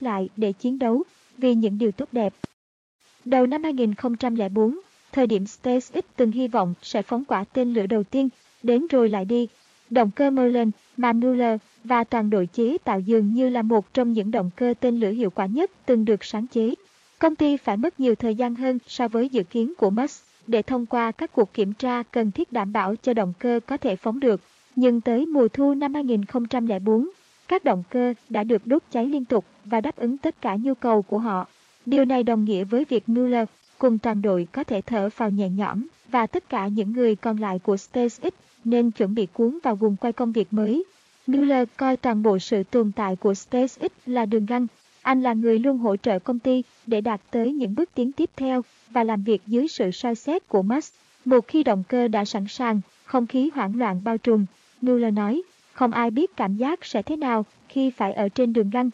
lại để chiến đấu vì những điều tốt đẹp. Đầu năm 2004, thời điểm SpaceX từng hy vọng sẽ phóng quả tên lửa đầu tiên, đến rồi lại đi. Động cơ Merlin Manuler và toàn đội chế tạo dường như là một trong những động cơ tên lửa hiệu quả nhất từng được sáng chế. Công ty phải mất nhiều thời gian hơn so với dự kiến của Musk để thông qua các cuộc kiểm tra cần thiết đảm bảo cho động cơ có thể phóng được. Nhưng tới mùa thu năm 2004, các động cơ đã được đốt cháy liên tục và đáp ứng tất cả nhu cầu của họ. Điều này đồng nghĩa với việc Mueller cùng toàn đội có thể thở vào nhẹ nhõm và tất cả những người còn lại của SpaceX nên chuẩn bị cuốn vào vùng quay công việc mới. Mueller coi toàn bộ sự tồn tại của SpaceX là đường găng. Anh là người luôn hỗ trợ công ty để đạt tới những bước tiến tiếp theo và làm việc dưới sự soi xét của Musk. Một khi động cơ đã sẵn sàng, không khí hoảng loạn bao trùm, Mueller nói, không ai biết cảm giác sẽ thế nào khi phải ở trên đường găng.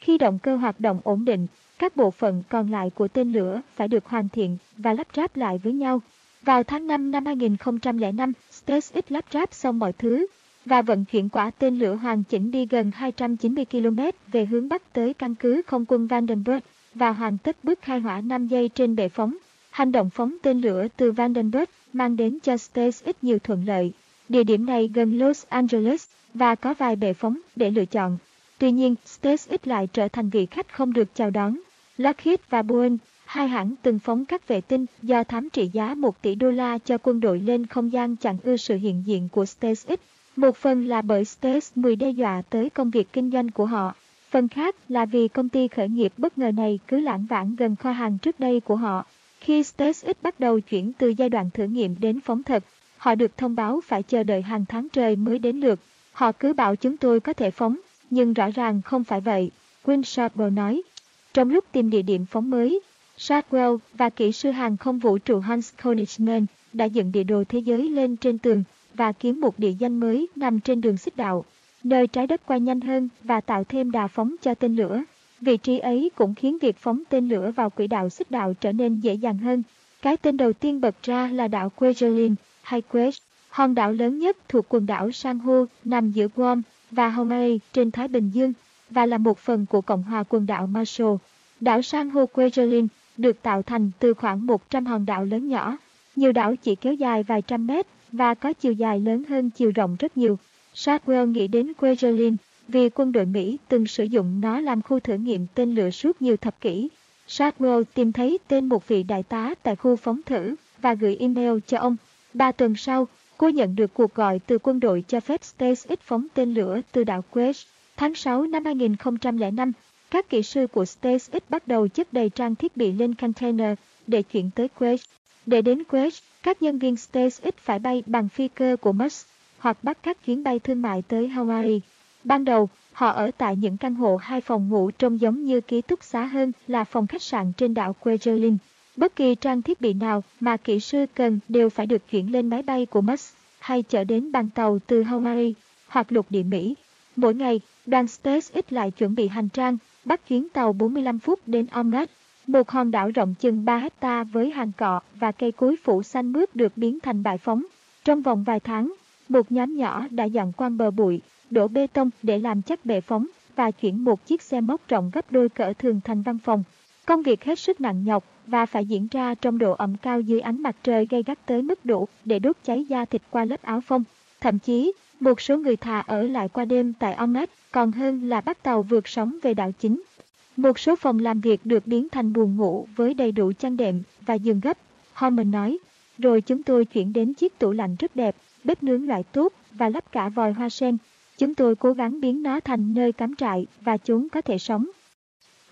Khi động cơ hoạt động ổn định, các bộ phận còn lại của tên lửa phải được hoàn thiện và lắp ráp lại với nhau. Vào tháng 5 năm 2005, SpaceX lắp ráp xong mọi thứ và vận chuyển quả tên lửa hoàn chỉnh đi gần 290 km về hướng bắc tới căn cứ không quân Vandenberg và hoàn tất bước khai hỏa 5 giây trên bệ phóng. Hành động phóng tên lửa từ Vandenberg mang đến cho SpaceX nhiều thuận lợi. Địa điểm này gần Los Angeles và có vài bệ phóng để lựa chọn. Tuy nhiên, SpaceX lại trở thành vị khách không được chào đón. Lockheed và Boeing, hai hãng từng phóng các vệ tinh do thám trị giá 1 tỷ đô la cho quân đội lên không gian chặn ưa sự hiện diện của SpaceX. Một phần là bởi Space 10 đe dọa tới công việc kinh doanh của họ. Phần khác là vì công ty khởi nghiệp bất ngờ này cứ lãng vãng gần kho hàng trước đây của họ. Khi SpaceX bắt đầu chuyển từ giai đoạn thử nghiệm đến phóng thật, họ được thông báo phải chờ đợi hàng tháng trời mới đến lượt. Họ cứ bảo chúng tôi có thể phóng, nhưng rõ ràng không phải vậy, Quinn Sharper nói. Trong lúc tìm địa điểm phóng mới, Shadwell và kỹ sư hàng không vũ trụ Hans Konigsmann đã dựng địa đồ thế giới lên trên tường và kiếm một địa danh mới nằm trên đường xích đạo, nơi trái đất quay nhanh hơn và tạo thêm đà phóng cho tên lửa. Vị trí ấy cũng khiến việc phóng tên lửa vào quỹ đạo xích đạo trở nên dễ dàng hơn. Cái tên đầu tiên bật ra là đảo Kwajalein hay Quest, hòn đảo lớn nhất thuộc quần đảo San Hô nằm giữa Guam và Hawaii trên Thái Bình Dương và là một phần của Cộng hòa quần đảo Marshall. Đảo San Hô Kwajalein được tạo thành từ khoảng 100 hòn đảo lớn nhỏ. Nhiều đảo chỉ kéo dài vài trăm mét và có chiều dài lớn hơn chiều rộng rất nhiều. Shadwell nghĩ đến Kwajalein vì quân đội Mỹ từng sử dụng nó làm khu thử nghiệm tên lửa suốt nhiều thập kỷ. Shadwell tìm thấy tên một vị đại tá tại khu phóng thử và gửi email cho ông. Ba tuần sau, cô nhận được cuộc gọi từ quân đội cho phép SpaceX phóng tên lửa từ đảo Quest. Tháng 6 năm 2005, các kỹ sư của SpaceX bắt đầu chất đầy trang thiết bị lên container để chuyển tới Quest. Để đến Quest, các nhân viên SpaceX phải bay bằng phi cơ của Musk hoặc bắt các chuyến bay thương mại tới Hawaii. Ban đầu, họ ở tại những căn hộ hai phòng ngủ trông giống như ký túc xá hơn là phòng khách sạn trên đảo Kwajalein. Bất kỳ trang thiết bị nào mà kỹ sư cần đều phải được chuyển lên máy bay của Musk hay chở đến bằng tàu từ Hawaii hoặc lục địa Mỹ. Mỗi ngày, đoàn SpaceX lại chuẩn bị hành trang, bắt chuyến tàu 45 phút đến Omrat, một hòn đảo rộng chừng 3 hecta với hàng cọ và cây cối phủ xanh mướt được biến thành bãi phóng. Trong vòng vài tháng, một nhóm nhỏ đã dọn quang bờ bụi, đổ bê tông để làm chắc bệ phóng và chuyển một chiếc xe móc rộng gấp đôi cỡ thường thành văn phòng. Công việc hết sức nặng nhọc và phải diễn ra trong độ ẩm cao dưới ánh mặt trời gây gắt tới mức đủ để đốt cháy da thịt qua lớp áo phông. Thậm chí, một số người thà ở lại qua đêm tại Omat còn hơn là bắt tàu vượt sóng về đảo chính. Một số phòng làm việc được biến thành buồng ngủ với đầy đủ chăn đệm và giường gấp. Homer nói, rồi chúng tôi chuyển đến chiếc tủ lạnh rất đẹp, bếp nướng loại tốt và lắp cả vòi hoa sen. Chúng tôi cố gắng biến nó thành nơi cắm trại và chúng có thể sống.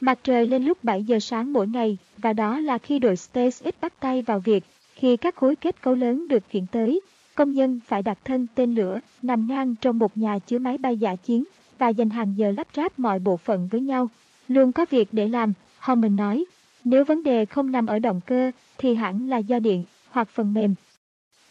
Mặt trời lên lúc 7 giờ sáng mỗi ngày và đó là khi đội SpaceX bắt tay vào việc. Khi các khối kết cấu lớn được chuyển tới, công nhân phải đặt thân tên lửa nằm ngang trong một nhà chứa máy bay giả chiến và dành hàng giờ lắp ráp mọi bộ phận với nhau. Luôn có việc để làm, Homan nói. Nếu vấn đề không nằm ở động cơ thì hẳn là do điện hoặc phần mềm.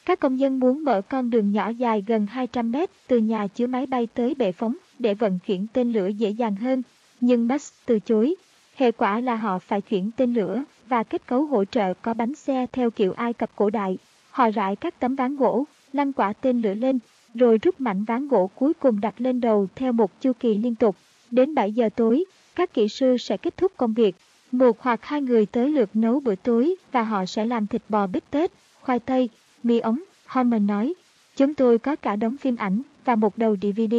Các công nhân muốn mở con đường nhỏ dài gần 200 mét từ nhà chứa máy bay tới bệ phóng để vận chuyển tên lửa dễ dàng hơn, nhưng Max từ chối. Hệ quả là họ phải chuyển tên lửa và kết cấu hỗ trợ có bánh xe theo kiểu Ai Cập cổ đại. Họ rải các tấm ván gỗ, lăn quả tên lửa lên, rồi rút mảnh ván gỗ cuối cùng đặt lên đầu theo một chu kỳ liên tục. Đến 7 giờ tối, các kỹ sư sẽ kết thúc công việc. Một hoặc hai người tới lượt nấu bữa tối và họ sẽ làm thịt bò bít tết, khoai tây, mì ống, homer nói. Chúng tôi có cả đống phim ảnh và một đầu DVD.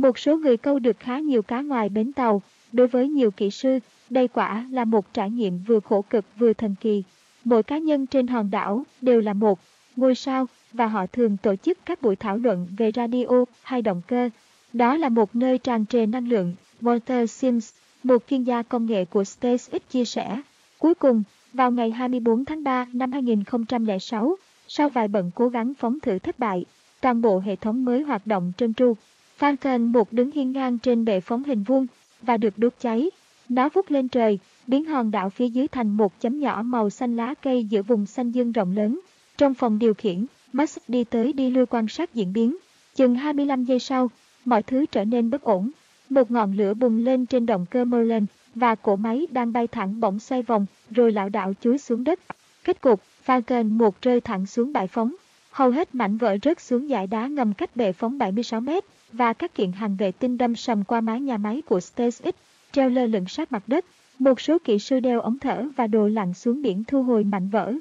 Một số người câu được khá nhiều cá ngoài bến tàu. Đối với nhiều kỹ sư, đây quả là một trải nghiệm vừa khổ cực vừa thần kỳ. Mỗi cá nhân trên hòn đảo đều là một ngôi sao và họ thường tổ chức các buổi thảo luận về radio hay động cơ. Đó là một nơi tràn trề năng lượng, Walter Sims, một chuyên gia công nghệ của SpaceX chia sẻ. Cuối cùng, vào ngày 24 tháng 3 năm 2006, sau vài bận cố gắng phóng thử thất bại, toàn bộ hệ thống mới hoạt động trơn tru. Falcon 1 đứng hiên ngang trên bệ phóng hình vuông và được đốt cháy. Nó vút lên trời, biến hòn đảo phía dưới thành một chấm nhỏ màu xanh lá cây giữa vùng xanh dương rộng lớn. Trong phòng điều khiển, Musk đi tới đi lui quan sát diễn biến. Chừng 25 giây sau, mọi thứ trở nên bất ổn. Một ngọn lửa bùng lên trên động cơ Merlin và cỗ máy đang bay thẳng bỗng xoay vòng rồi lảo đảo chúi xuống đất. Kết cục, Falcon 1 rơi thẳng xuống bãi phóng. Hầu hết mảnh vỡ rớt xuống dải đá ngầm cách bệ phóng 76 mét và các kiện hàng vệ tinh đâm sầm qua mái nhà máy của SpaceX, treo lơ lửng sát mặt đất. Một số kỹ sư đeo ống thở và đồ lặn xuống biển thu hồi mảnh vỡ.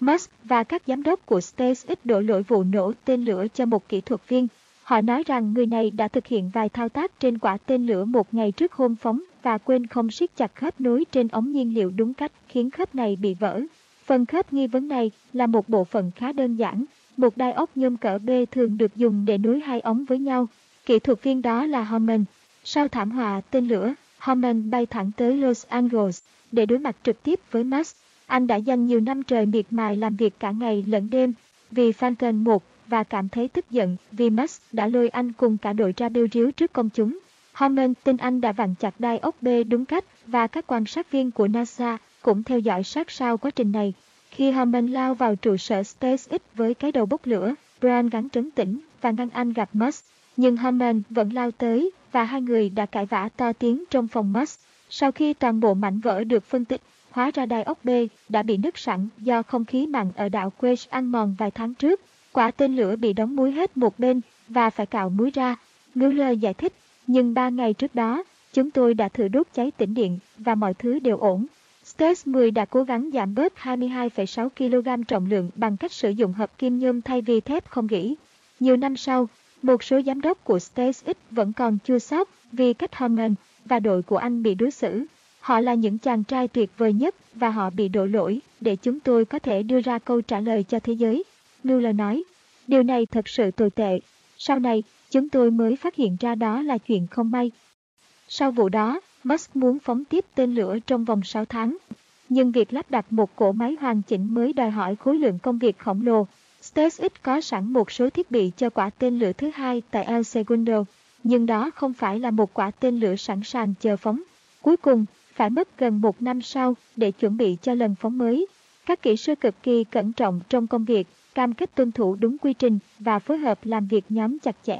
Musk và các giám đốc của SpaceX đổ lỗi vụ nổ tên lửa cho một kỹ thuật viên. Họ nói rằng người này đã thực hiện vài thao tác trên quả tên lửa một ngày trước hôm phóng và quên không siết chặt khớp nối trên ống nhiên liệu đúng cách khiến khớp này bị vỡ. Phần khớp nghi vấn này là một bộ phận khá đơn giản. Một đai ốc nhôm cỡ B thường được dùng để nối hai ống với nhau. Kỹ thuật viên đó là Homan. Sau thảm họa tên lửa, Homan bay thẳng tới Los Angeles để đối mặt trực tiếp với Musk. Anh đã dành nhiều năm trời miệt mài làm việc cả ngày lẫn đêm vì Falcon 1 và cảm thấy tức giận vì Musk đã lôi anh cùng cả đội ra bêu riếu trước công chúng. Homan tin anh đã vặn chặt đai ốc B đúng cách và các quan sát viên của NASA cũng theo dõi sát sao quá trình này. Khi Homan lao vào trụ sở SpaceX với cái đầu bốc lửa, Brian gắn trấn tĩnh và ngăn anh gặp Musk. Nhưng Homan vẫn lao tới và hai người đã cãi vã to tiếng trong phòng Musk. Sau khi toàn bộ mảnh vỡ được phân tích, hóa ra đai ốc B đã bị nứt sẵn do không khí mặn ở đảo Quace ăn mòn vài tháng trước. Quả tên lửa bị đóng muối hết một bên và phải cạo muối ra. Mueller giải thích, nhưng ba ngày trước đó, chúng tôi đã thử đốt cháy tĩnh điện và mọi thứ đều ổn. Estes 10 đã cố gắng giảm bớt 22,6 kg trọng lượng bằng cách sử dụng hợp kim nhôm thay vì thép không gỉ. Nhiều năm sau, một số giám đốc của SpaceX vẫn còn chưa sót vì cách Homan và đội của anh bị đối xử. Họ là những chàng trai tuyệt vời nhất và họ bị đổ lỗi để chúng tôi có thể đưa ra câu trả lời cho thế giới. Miller nói, điều này thật sự tồi tệ. Sau này, chúng tôi mới phát hiện ra đó là chuyện không may. Sau vụ đó, Musk muốn phóng tiếp tên lửa trong vòng 6 tháng. Nhưng việc lắp đặt một cỗ máy hoàn chỉnh mới đòi hỏi khối lượng công việc khổng lồ. SpaceX có sẵn một số thiết bị cho quả tên lửa thứ hai tại El Segundo, nhưng đó không phải là một quả tên lửa sẵn sàng chờ phóng. Cuối cùng, phải mất gần một năm sau để chuẩn bị cho lần phóng mới. Các kỹ sư cực kỳ cẩn trọng trong công việc, cam kết tuân thủ đúng quy trình và phối hợp làm việc nhóm chặt chẽ.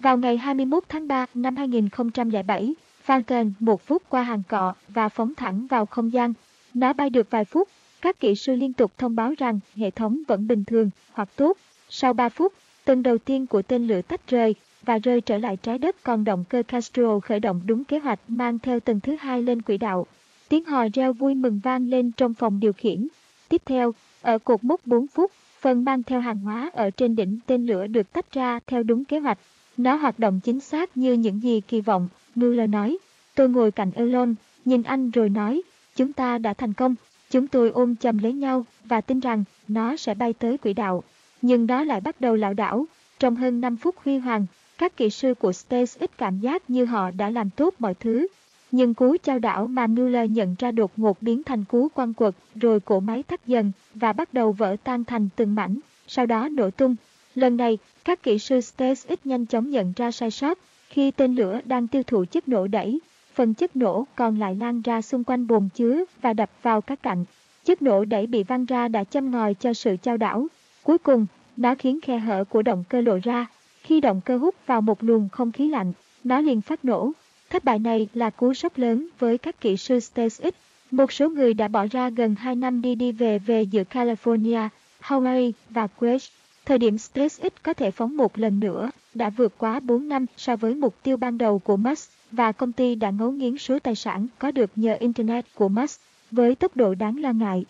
Vào ngày 21 tháng 3 năm 2007, Falcon một phút qua hàng cọ và phóng thẳng vào không gian. Nó bay được vài phút, các kỹ sư liên tục thông báo rằng hệ thống vẫn bình thường hoặc tốt. Sau 3 phút, tầng đầu tiên của tên lửa tách rời và rơi trở lại trái đất còn động cơ Castro khởi động đúng kế hoạch mang theo tầng thứ hai lên quỹ đạo. Tiếng hò reo vui mừng vang lên trong phòng điều khiển. Tiếp theo, ở cột mốc 4 phút, phần mang theo hàng hóa ở trên đỉnh tên lửa được tách ra theo đúng kế hoạch. Nó hoạt động chính xác như những gì kỳ vọng, Mueller nói. Tôi ngồi cạnh Elon, nhìn anh rồi nói, chúng ta đã thành công. Chúng tôi ôm chầm lấy nhau và tin rằng nó sẽ bay tới quỹ đạo. Nhưng đó lại bắt đầu lảo đảo. Trong hơn 5 phút huy hoàng, các kỹ sư của SpaceX cảm giác như họ đã làm tốt mọi thứ. Nhưng cú trao đảo mà Mueller nhận ra đột ngột biến thành cú quăng quật, rồi cổ máy tắt dần và bắt đầu vỡ tan thành từng mảnh, sau đó nổ tung. Lần này, các kỹ sư SpaceX nhanh chóng nhận ra sai sót khi tên lửa đang tiêu thụ chất nổ đẩy. Phần chất nổ còn lại lan ra xung quanh bồn chứa và đập vào các cạnh. Chất nổ đẩy bị văng ra đã châm ngòi cho sự trao đảo. Cuối cùng, nó khiến khe hở của động cơ lộ ra. Khi động cơ hút vào một luồng không khí lạnh, nó liền phát nổ. Thất bại này là cú sốc lớn với các kỹ sư SpaceX. Một số người đã bỏ ra gần 2 năm đi đi về về giữa California, Hawaii và Quest Thời điểm SpaceX có thể phóng một lần nữa đã vượt quá 4 năm so với mục tiêu ban đầu của Musk. và công ty đã ngấu nghiến số tài sản có được nhờ Internet của Musk với tốc độ đáng lo ngại.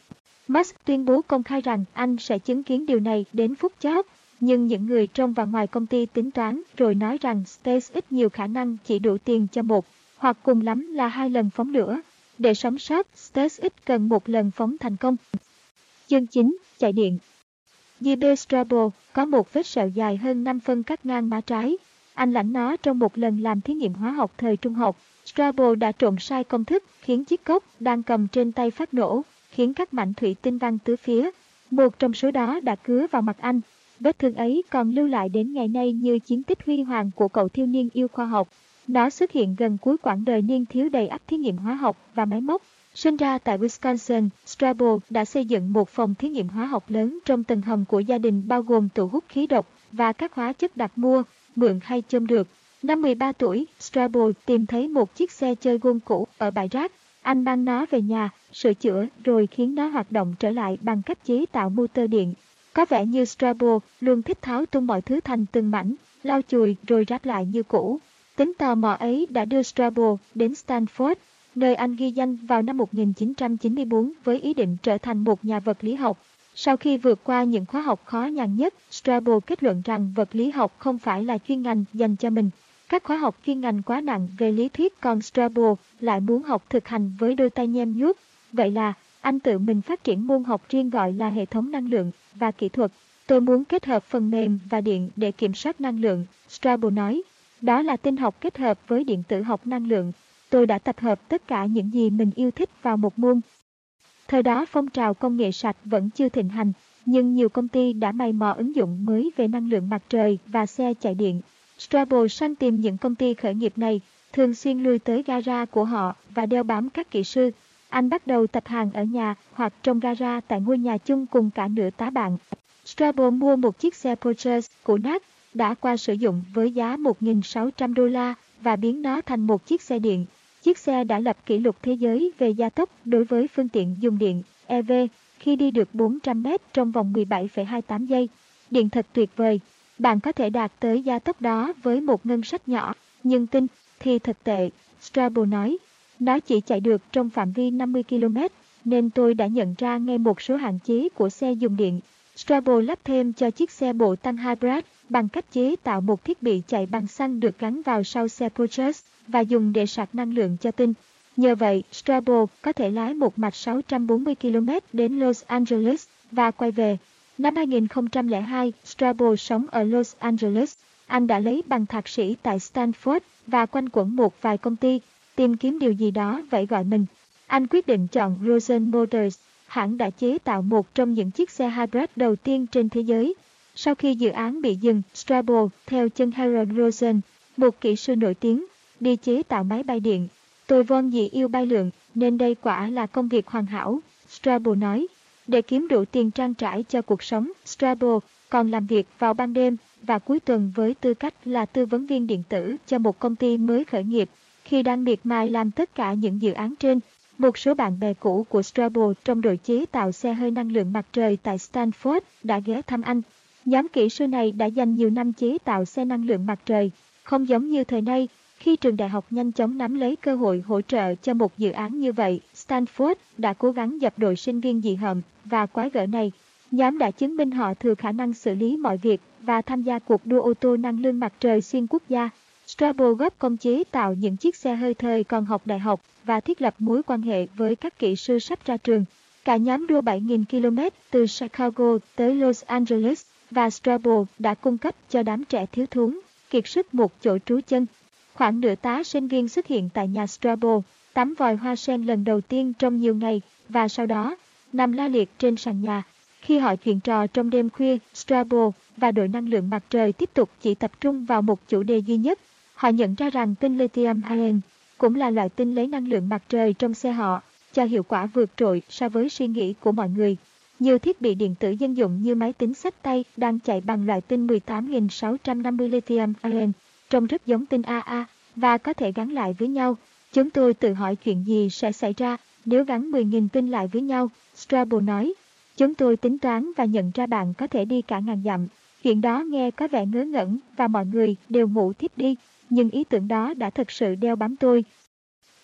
Musk tuyên bố công khai rằng anh sẽ chứng kiến điều này đến phút chót, nhưng những người trong và ngoài công ty tính toán rồi nói rằng SpaceX nhiều khả năng chỉ đủ tiền cho một, hoặc cùng lắm là hai lần phóng lửa. Để sống sót, SpaceX cần một lần phóng thành công. Chương 9. Chạy điện JB Strabo có một vết sẹo dài hơn 5 phân cắt ngang má trái. Anh lãnh nó trong một lần làm thí nghiệm hóa học thời trung học. Strabo đã trộn sai công thức khiến chiếc cốc đang cầm trên tay phát nổ, khiến các mảnh thủy tinh văng tứ phía. Một trong số đó đã cứa vào mặt anh. Vết thương ấy còn lưu lại đến ngày nay như chiến tích huy hoàng của cậu thiếu niên yêu khoa học. Nó xuất hiện gần cuối quãng đời niên thiếu đầy ắp thí nghiệm hóa học và máy móc. Sinh ra tại Wisconsin, Strabo đã xây dựng một phòng thí nghiệm hóa học lớn trong tầng hầm của gia đình bao gồm tủ hút khí độc và các hóa chất đặt mua, mượn hay chôm được. Năm 13 tuổi, Strabo tìm thấy một chiếc xe chơi gôn cũ ở bãi rác. Anh mang nó về nhà, sửa chữa rồi khiến nó hoạt động trở lại bằng cách chế tạo motor điện. Có vẻ như Strabo luôn thích tháo tung mọi thứ thành từng mảnh, lau chùi rồi ráp lại như cũ. Tính tò mò ấy đã đưa Strabo đến Stanford, nơi anh ghi danh vào năm 1994 với ý định trở thành một nhà vật lý học. Sau khi vượt qua những khóa học khó nhằn nhất, Strabo kết luận rằng vật lý học không phải là chuyên ngành dành cho mình. Các khóa học chuyên ngành quá nặng về lý thuyết còn Strabo lại muốn học thực hành với đôi tay nhem nhuốc. Vậy là, anh tự mình phát triển môn học riêng gọi là hệ thống năng lượng và kỹ thuật. Tôi muốn kết hợp phần mềm và điện để kiểm soát năng lượng, Strabo nói. Đó là tinh học kết hợp với điện tử học năng lượng. Tôi đã tập hợp tất cả những gì mình yêu thích vào một môn. Thời đó phong trào công nghệ sạch vẫn chưa thịnh hành, nhưng nhiều công ty đã mày mò ứng dụng mới về năng lượng mặt trời và xe chạy điện. Strabo săn tìm những công ty khởi nghiệp này, thường xuyên lui tới gara của họ và đeo bám các kỹ sư. Anh bắt đầu tập hàng ở nhà hoặc trong gara tại ngôi nhà chung cùng cả nửa tá bạn. Strabo mua một chiếc xe Porsche cũ nát đã qua sử dụng với giá 1.600 đô la và biến nó thành một chiếc xe điện. Chiếc xe đã lập kỷ lục thế giới về gia tốc đối với phương tiện dùng điện EV khi đi được 400 mét trong vòng 17,28 giây. Điện thật tuyệt vời. Bạn có thể đạt tới gia tốc đó với một ngân sách nhỏ, nhưng tin thì thật tệ, Strabo nói. Nó chỉ chạy được trong phạm vi 50 km, nên tôi đã nhận ra ngay một số hạn chế của xe dùng điện. Strabo lắp thêm cho chiếc xe bộ tăng hybrid bằng cách chế tạo một thiết bị chạy bằng xăng được gắn vào sau xe Porsche và dùng để sạc năng lượng cho tinh. Nhờ vậy, Strabo có thể lái một mạch 640 km đến Los Angeles và quay về. Năm 2002, Strabo sống ở Los Angeles. Anh đã lấy bằng thạc sĩ tại Stanford và quanh quẩn một vài công ty, tìm kiếm điều gì đó vậy gọi mình. Anh quyết định chọn Rosen Motors, hãng đã chế tạo một trong những chiếc xe hybrid đầu tiên trên thế giới sau khi dự án bị dừng, Strabo theo chân Harold Rosen, một kỹ sư nổi tiếng, đi chế tạo máy bay điện. Tôi vâng vốn dĩ yêu bay lượn, nên đây quả là công việc hoàn hảo, Strabo nói. Để kiếm đủ tiền trang trải cho cuộc sống, Strabo còn làm việc vào ban đêm và cuối tuần với tư cách là tư vấn viên điện tử cho một công ty mới khởi nghiệp. Khi đang miệt mài làm tất cả những dự án trên, một số bạn bè cũ của Strabo trong đội chế tạo xe hơi năng lượng mặt trời tại Stanford đã ghé thăm anh Nhóm kỹ sư này đã dành nhiều năm chế tạo xe năng lượng mặt trời, không giống như thời nay, khi trường đại học nhanh chóng nắm lấy cơ hội hỗ trợ cho một dự án như vậy, Stanford đã cố gắng dập đội sinh viên dị hợm và quái gở này. Nhóm đã chứng minh họ thừa khả năng xử lý mọi việc và tham gia cuộc đua ô tô năng lượng mặt trời xuyên quốc gia. Strabo góp công chế tạo những chiếc xe hơi thời còn học đại học và thiết lập mối quan hệ với các kỹ sư sắp ra trường. Cả nhóm đua 7.000 km từ Chicago tới Los Angeles và Strabo đã cung cấp cho đám trẻ thiếu thốn, kiệt sức một chỗ trú chân. Khoảng nửa tá sinh viên xuất hiện tại nhà Strabo, tắm vòi hoa sen lần đầu tiên trong nhiều ngày và sau đó nằm la liệt trên sàn nhà. Khi họ chuyện trò trong đêm khuya, Strabo và đội năng lượng mặt trời tiếp tục chỉ tập trung vào một chủ đề duy nhất. Họ nhận ra rằng tinh lithium ion cũng là loại tinh lấy năng lượng mặt trời trong xe họ, cho hiệu quả vượt trội so với suy nghĩ của mọi người. Nhiều thiết bị điện tử dân dụng như máy tính sách tay đang chạy bằng loại pin 18.650 lithium ion, trông rất giống pin AA và có thể gắn lại với nhau. Chúng tôi tự hỏi chuyện gì sẽ xảy ra nếu gắn 10.000 pin lại với nhau, Strabo nói. Chúng tôi tính toán và nhận ra bạn có thể đi cả ngàn dặm. Chuyện đó nghe có vẻ ngớ ngẩn và mọi người đều ngủ thiếp đi. nhưng ý tưởng đó đã thật sự đeo bám tôi.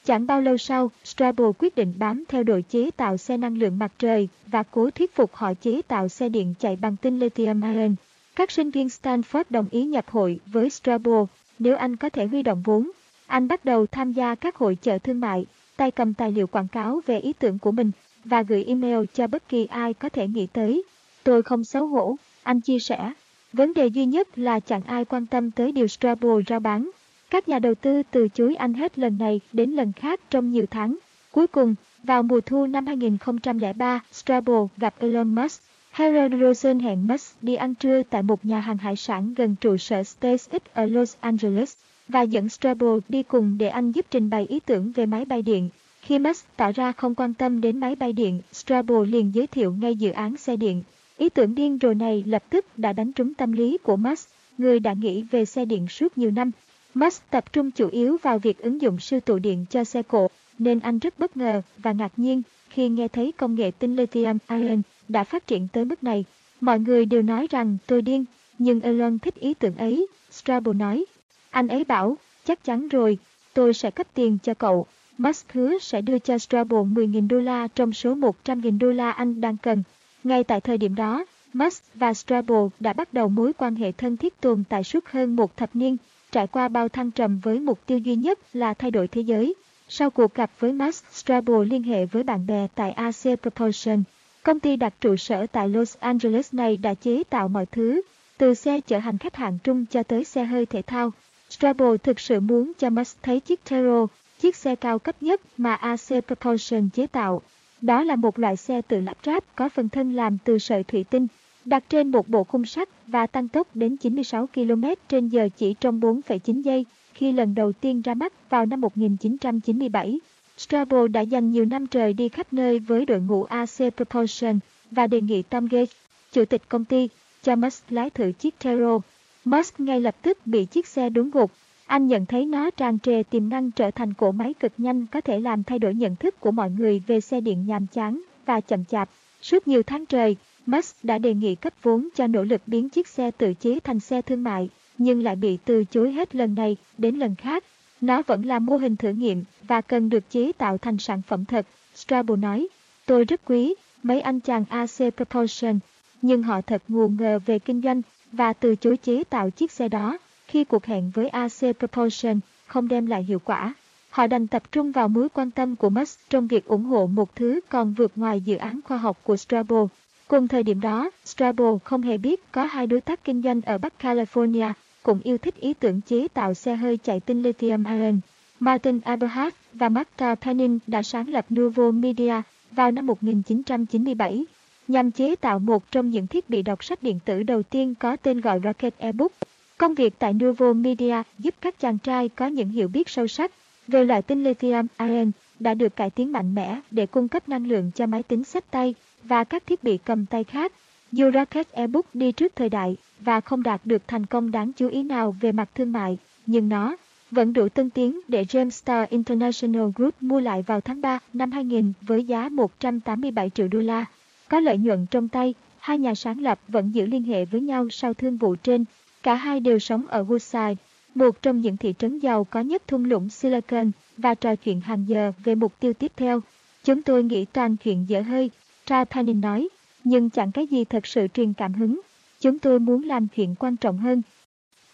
Chẳng bao lâu sau, Strabo quyết định bám theo đội chế tạo xe năng lượng mặt trời và cố thuyết phục họ chế tạo xe điện chạy bằng tinh lithium-ion. Các sinh viên Stanford đồng ý nhập hội với Strabo nếu anh có thể huy động vốn. Anh bắt đầu tham gia các hội chợ thương mại, tay cầm tài liệu quảng cáo về ý tưởng của mình và gửi email cho bất kỳ ai có thể nghĩ tới. Tôi không xấu hổ, anh chia sẻ. Vấn đề duy nhất là chẳng ai quan tâm tới điều Strabo rao bán. Các nhà đầu tư từ chối anh hết lần này đến lần khác trong nhiều tháng. Cuối cùng, vào mùa thu năm 2003, Strabo gặp Elon Musk. Harold Rosen hẹn Musk đi ăn trưa tại một nhà hàng hải sản gần trụ sở SpaceX ở Los Angeles và dẫn Strabo đi cùng để anh giúp trình bày ý tưởng về máy bay điện. Khi Musk tỏ ra không quan tâm đến máy bay điện, Strabo liền giới thiệu ngay dự án xe điện. Ý tưởng điên rồ này lập tức đã đánh trúng tâm lý của Musk, người đã nghĩ về xe điện suốt nhiều năm. Musk tập trung chủ yếu vào việc ứng dụng siêu tụ điện cho xe cộ, nên anh rất bất ngờ và ngạc nhiên khi nghe thấy công nghệ tinh lithium ion đã phát triển tới mức này. Mọi người đều nói rằng tôi điên, nhưng Elon thích ý tưởng ấy, Strabo nói. Anh ấy bảo, chắc chắn rồi, tôi sẽ cấp tiền cho cậu. Musk hứa sẽ đưa cho Strabo 10.000 đô la trong số 100.000 đô la anh đang cần. Ngay tại thời điểm đó, Musk và Strabo đã bắt đầu mối quan hệ thân thiết tồn tại suốt hơn một thập niên, trải qua bao thăng trầm với mục tiêu duy nhất là thay đổi thế giới. Sau cuộc gặp với Musk, Strabo liên hệ với bạn bè tại AC Propulsion. Công ty đặt trụ sở tại Los Angeles này đã chế tạo mọi thứ, từ xe chở hành khách hạng trung cho tới xe hơi thể thao. Strabo thực sự muốn cho Musk thấy chiếc Tero, chiếc xe cao cấp nhất mà AC Propulsion chế tạo. Đó là một loại xe tự lắp ráp có phần thân làm từ sợi thủy tinh, đặt trên một bộ khung sắt và tăng tốc đến 96 km trên giờ chỉ trong 4,9 giây khi lần đầu tiên ra mắt vào năm 1997. Strabo đã dành nhiều năm trời đi khắp nơi với đội ngũ AC Propulsion và đề nghị Tom Gates, chủ tịch công ty, cho Musk lái thử chiếc Tero. Musk ngay lập tức bị chiếc xe đúng gục. Anh nhận thấy nó tràn trề tiềm năng trở thành cỗ máy cực nhanh có thể làm thay đổi nhận thức của mọi người về xe điện nhàm chán và chậm chạp. Suốt nhiều tháng trời, Musk đã đề nghị cấp vốn cho nỗ lực biến chiếc xe tự chế thành xe thương mại, nhưng lại bị từ chối hết lần này đến lần khác. Nó vẫn là mô hình thử nghiệm và cần được chế tạo thành sản phẩm thật, Strabo nói. Tôi rất quý mấy anh chàng AC Propulsion, nhưng họ thật ngu ngờ về kinh doanh và từ chối chế tạo chiếc xe đó khi cuộc hẹn với AC Propulsion không đem lại hiệu quả. Họ đành tập trung vào mối quan tâm của Musk trong việc ủng hộ một thứ còn vượt ngoài dự án khoa học của Strabo. Cùng thời điểm đó, Strabo không hề biết có hai đối tác kinh doanh ở Bắc California cũng yêu thích ý tưởng chế tạo xe hơi chạy tinh lithium ion. Martin Eberhard và Marta Penin đã sáng lập Nuvo Media vào năm 1997 nhằm chế tạo một trong những thiết bị đọc sách điện tử đầu tiên có tên gọi Rocket Ebook. Công việc tại Nuvo Media giúp các chàng trai có những hiểu biết sâu sắc về loại tinh lithium ion đã được cải tiến mạnh mẽ để cung cấp năng lượng cho máy tính sách tay và các thiết bị cầm tay khác. Dù Rocket Ebook đi trước thời đại và không đạt được thành công đáng chú ý nào về mặt thương mại, nhưng nó vẫn đủ tân tiến để Gemstar International Group mua lại vào tháng 3 năm 2000 với giá 187 triệu đô la. Có lợi nhuận trong tay, hai nhà sáng lập vẫn giữ liên hệ với nhau sau thương vụ trên. Cả hai đều sống ở Woodside, một trong những thị trấn giàu có nhất thung lũng Silicon, và trò chuyện hàng giờ về mục tiêu tiếp theo. Chúng tôi nghĩ toàn chuyện dở hơi, Trapanin nói, nhưng chẳng cái gì thật sự truyền cảm hứng. Chúng tôi muốn làm chuyện quan trọng hơn.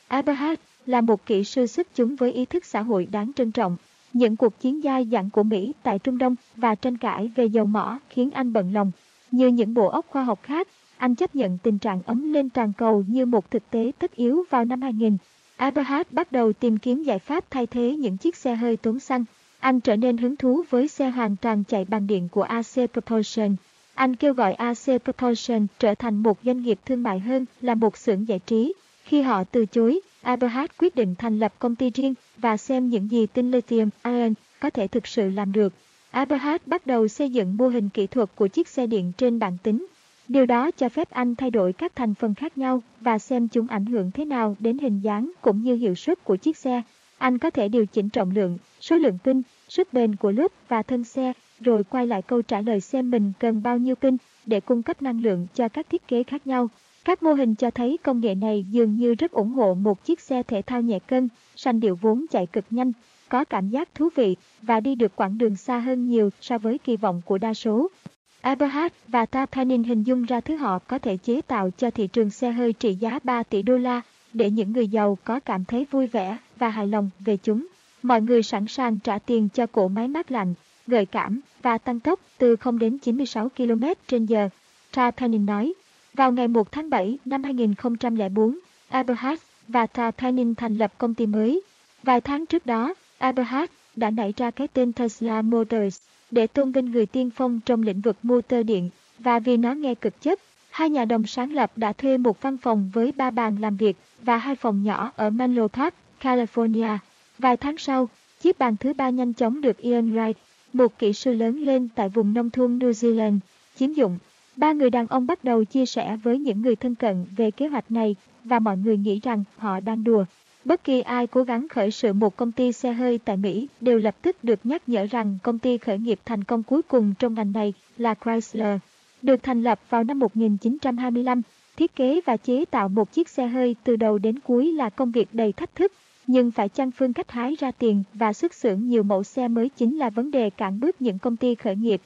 Abraham là một kỹ sư xuất chúng với ý thức xã hội đáng trân trọng. Những cuộc chiến dai dẳng của Mỹ tại Trung Đông và tranh cãi về dầu mỏ khiến anh bận lòng. Như những bộ óc khoa học khác, anh chấp nhận tình trạng ấm lên toàn cầu như một thực tế tất yếu vào năm 2000. Abraham bắt đầu tìm kiếm giải pháp thay thế những chiếc xe hơi tốn xăng. Anh trở nên hứng thú với xe hoàn toàn chạy bằng điện của AC Propulsion. Anh kêu gọi AC Propulsion trở thành một doanh nghiệp thương mại hơn là một xưởng giải trí. Khi họ từ chối, Eberhard quyết định thành lập công ty riêng và xem những gì tin lithium ion có thể thực sự làm được. Eberhard bắt đầu xây dựng mô hình kỹ thuật của chiếc xe điện trên bảng tính. Điều đó cho phép anh thay đổi các thành phần khác nhau và xem chúng ảnh hưởng thế nào đến hình dáng cũng như hiệu suất của chiếc xe. Anh có thể điều chỉnh trọng lượng, số lượng pin, sức bền của lốp và thân xe, rồi quay lại câu trả lời xem mình cần bao nhiêu pin để cung cấp năng lượng cho các thiết kế khác nhau. Các mô hình cho thấy công nghệ này dường như rất ủng hộ một chiếc xe thể thao nhẹ cân, sanh điệu vốn chạy cực nhanh, có cảm giác thú vị và đi được quãng đường xa hơn nhiều so với kỳ vọng của đa số. Eberhard và Tapanin hình dung ra thứ họ có thể chế tạo cho thị trường xe hơi trị giá 3 tỷ đô la để những người giàu có cảm thấy vui vẻ và hài lòng về chúng. Mọi người sẵn sàng trả tiền cho cỗ máy mát lạnh, gợi cảm và tăng tốc từ 0 đến 96 km trên giờ. Tapanin nói, vào ngày 1 tháng 7 năm 2004, Eberhard và Tapanin thành lập công ty mới. Vài tháng trước đó, Eberhard đã nảy ra cái tên Tesla Motors để tôn vinh người tiên phong trong lĩnh vực motor điện và vì nó nghe cực chất, hai nhà đồng sáng lập đã thuê một văn phòng với ba bàn làm việc và hai phòng nhỏ ở Menlo Park, California. Vài tháng sau, chiếc bàn thứ ba nhanh chóng được Ian Wright, một kỹ sư lớn lên tại vùng nông thôn New Zealand, chiếm dụng. Ba người đàn ông bắt đầu chia sẻ với những người thân cận về kế hoạch này và mọi người nghĩ rằng họ đang đùa. Bất kỳ ai cố gắng khởi sự một công ty xe hơi tại Mỹ đều lập tức được nhắc nhở rằng công ty khởi nghiệp thành công cuối cùng trong ngành này là Chrysler. Được thành lập vào năm 1925, thiết kế và chế tạo một chiếc xe hơi từ đầu đến cuối là công việc đầy thách thức, nhưng phải chăng phương cách hái ra tiền và xuất xưởng nhiều mẫu xe mới chính là vấn đề cản bước những công ty khởi nghiệp.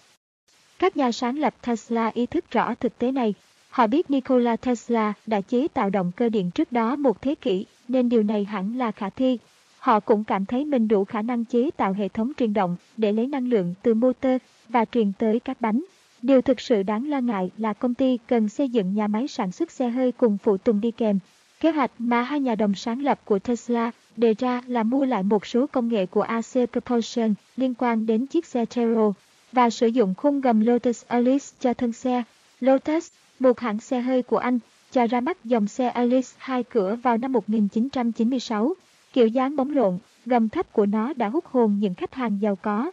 Các nhà sáng lập Tesla ý thức rõ thực tế này. Họ biết Nikola Tesla đã chế tạo động cơ điện trước đó một thế kỷ, nên điều này hẳn là khả thi. Họ cũng cảm thấy mình đủ khả năng chế tạo hệ thống truyền động để lấy năng lượng từ motor và truyền tới các bánh. Điều thực sự đáng lo ngại là công ty cần xây dựng nhà máy sản xuất xe hơi cùng phụ tùng đi kèm. Kế hoạch mà hai nhà đồng sáng lập của Tesla đề ra là mua lại một số công nghệ của AC Propulsion liên quan đến chiếc xe Tero và sử dụng khung gầm Lotus Elise cho thân xe. Lotus, một hãng xe hơi của Anh, cho ra mắt dòng xe Elise hai cửa vào năm 1996. Kiểu dáng bóng lộn, gầm thấp của nó đã hút hồn những khách hàng giàu có.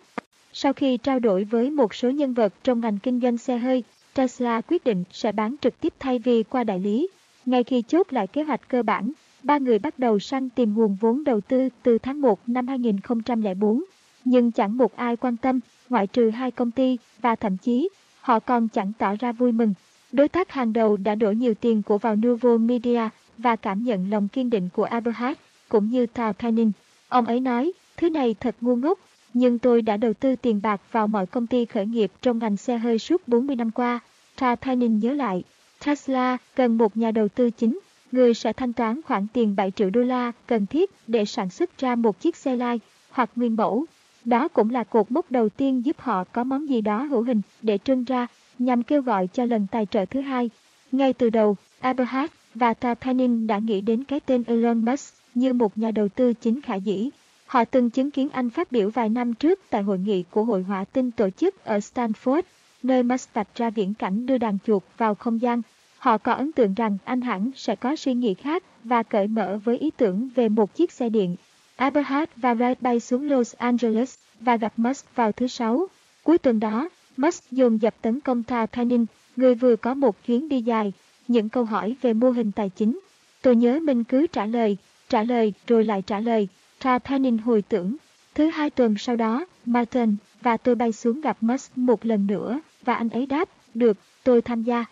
Sau khi trao đổi với một số nhân vật trong ngành kinh doanh xe hơi, Tesla quyết định sẽ bán trực tiếp thay vì qua đại lý. Ngay khi chốt lại kế hoạch cơ bản, ba người bắt đầu săn tìm nguồn vốn đầu tư từ tháng 1 năm 2004. Nhưng chẳng một ai quan tâm, ngoại trừ hai công ty, và thậm chí, họ còn chẳng tỏ ra vui mừng Đối tác hàng đầu đã đổ nhiều tiền của vào Nuvo Media và cảm nhận lòng kiên định của Aberhart, cũng như Tao Canning. Ông ấy nói, thứ này thật ngu ngốc, nhưng tôi đã đầu tư tiền bạc vào mọi công ty khởi nghiệp trong ngành xe hơi suốt 40 năm qua. Tao Canning nhớ lại, Tesla cần một nhà đầu tư chính, người sẽ thanh toán khoản tiền 7 triệu đô la cần thiết để sản xuất ra một chiếc xe lai hoặc nguyên mẫu. Đó cũng là cột mốc đầu tiên giúp họ có món gì đó hữu hình để trưng ra nhằm kêu gọi cho lần tài trợ thứ hai. Ngay từ đầu, Eberhard và Tapanin đã nghĩ đến cái tên Elon Musk như một nhà đầu tư chính khả dĩ. Họ từng chứng kiến anh phát biểu vài năm trước tại hội nghị của Hội họa tinh tổ chức ở Stanford, nơi Musk ra viễn cảnh đưa đàn chuột vào không gian. Họ có ấn tượng rằng anh hẳn sẽ có suy nghĩ khác và cởi mở với ý tưởng về một chiếc xe điện. Aberhart và Wright bay xuống Los Angeles và gặp Musk vào thứ Sáu. Cuối tuần đó, Musk dồn dập tấn công Thao Canning, người vừa có một chuyến đi dài, những câu hỏi về mô hình tài chính. Tôi nhớ mình cứ trả lời, trả lời rồi lại trả lời. Thao Canning hồi tưởng. Thứ hai tuần sau đó, Martin và tôi bay xuống gặp Musk một lần nữa và anh ấy đáp, được, tôi tham gia.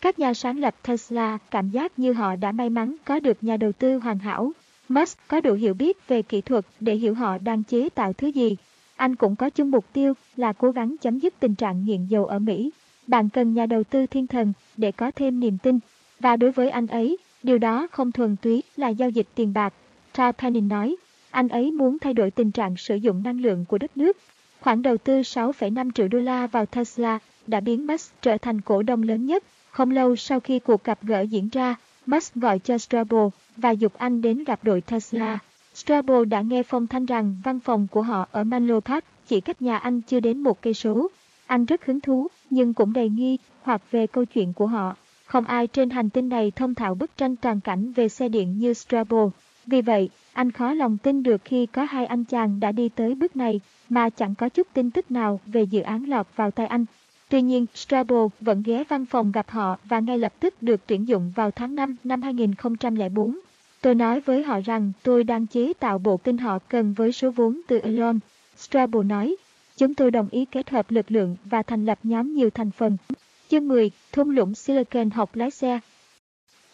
Các nhà sáng lập Tesla cảm giác như họ đã may mắn có được nhà đầu tư hoàn hảo. Musk có đủ hiểu biết về kỹ thuật để hiểu họ đang chế tạo thứ gì anh cũng có chung mục tiêu là cố gắng chấm dứt tình trạng nghiện dầu ở Mỹ. Bạn cần nhà đầu tư thiên thần để có thêm niềm tin. Và đối với anh ấy, điều đó không thuần túy là giao dịch tiền bạc. Tra Penning nói, anh ấy muốn thay đổi tình trạng sử dụng năng lượng của đất nước. Khoản đầu tư 6,5 triệu đô la vào Tesla đã biến Musk trở thành cổ đông lớn nhất. Không lâu sau khi cuộc gặp gỡ diễn ra, Musk gọi cho Strabo và dục anh đến gặp đội Tesla. Strabo đã nghe phong thanh rằng văn phòng của họ ở Menlo Park chỉ cách nhà anh chưa đến một cây số. Anh rất hứng thú, nhưng cũng đầy nghi hoặc về câu chuyện của họ. Không ai trên hành tinh này thông thạo bức tranh toàn cảnh về xe điện như Strabo. Vì vậy, anh khó lòng tin được khi có hai anh chàng đã đi tới bước này mà chẳng có chút tin tức nào về dự án lọt vào tay anh. Tuy nhiên, Strabo vẫn ghé văn phòng gặp họ và ngay lập tức được tuyển dụng vào tháng 5 năm 2004. Tôi nói với họ rằng tôi đang chế tạo bộ kinh họ cần với số vốn từ Elon. Strabo nói, chúng tôi đồng ý kết hợp lực lượng và thành lập nhóm nhiều thành phần. Chương 10, thung lũng Silicon học lái xe.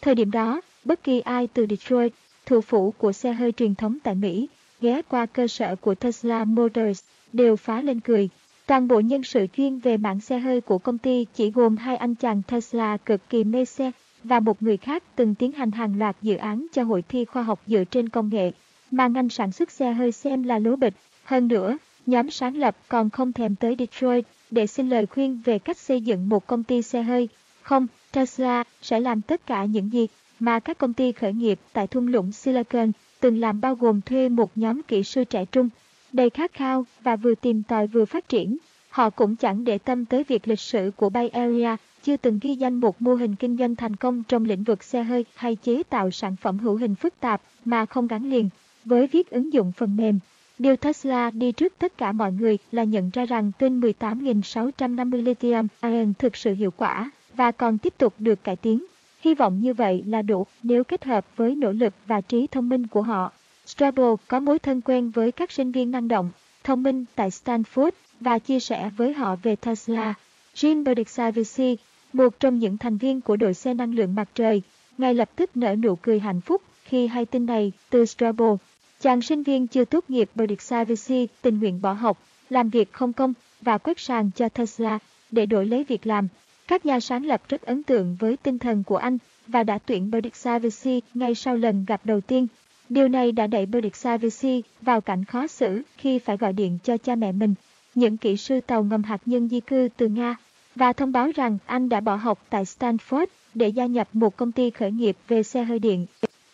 Thời điểm đó, bất kỳ ai từ Detroit, thủ phủ của xe hơi truyền thống tại Mỹ, ghé qua cơ sở của Tesla Motors, đều phá lên cười. Toàn bộ nhân sự chuyên về mảng xe hơi của công ty chỉ gồm hai anh chàng Tesla cực kỳ mê xe và một người khác từng tiến hành hàng loạt dự án cho hội thi khoa học dựa trên công nghệ, mà ngành sản xuất xe hơi xem là lúa bịch. Hơn nữa, nhóm sáng lập còn không thèm tới Detroit để xin lời khuyên về cách xây dựng một công ty xe hơi. Không, Tesla sẽ làm tất cả những gì mà các công ty khởi nghiệp tại thung lũng Silicon từng làm bao gồm thuê một nhóm kỹ sư trẻ trung, đầy khát khao và vừa tìm tòi vừa phát triển. Họ cũng chẳng để tâm tới việc lịch sử của Bay Area chưa từng ghi danh một mô hình kinh doanh thành công trong lĩnh vực xe hơi hay chế tạo sản phẩm hữu hình phức tạp mà không gắn liền với viết ứng dụng phần mềm. Điều Tesla đi trước tất cả mọi người là nhận ra rằng pin 18.650 lithium ion thực sự hiệu quả và còn tiếp tục được cải tiến. Hy vọng như vậy là đủ nếu kết hợp với nỗ lực và trí thông minh của họ. Strabo có mối thân quen với các sinh viên năng động, thông minh tại Stanford và chia sẻ với họ về Tesla. Jean Berdixavisi, một trong những thành viên của đội xe năng lượng mặt trời, ngay lập tức nở nụ cười hạnh phúc khi hay tin này từ Strabo. Chàng sinh viên chưa tốt nghiệp Berdixavisi tình nguyện bỏ học, làm việc không công và quét sàn cho Tesla để đổi lấy việc làm. Các nhà sáng lập rất ấn tượng với tinh thần của anh và đã tuyển Berdixavisi ngay sau lần gặp đầu tiên. Điều này đã đẩy Berdixavisi vào cảnh khó xử khi phải gọi điện cho cha mẹ mình, những kỹ sư tàu ngầm hạt nhân di cư từ Nga, và thông báo rằng anh đã bỏ học tại Stanford để gia nhập một công ty khởi nghiệp về xe hơi điện.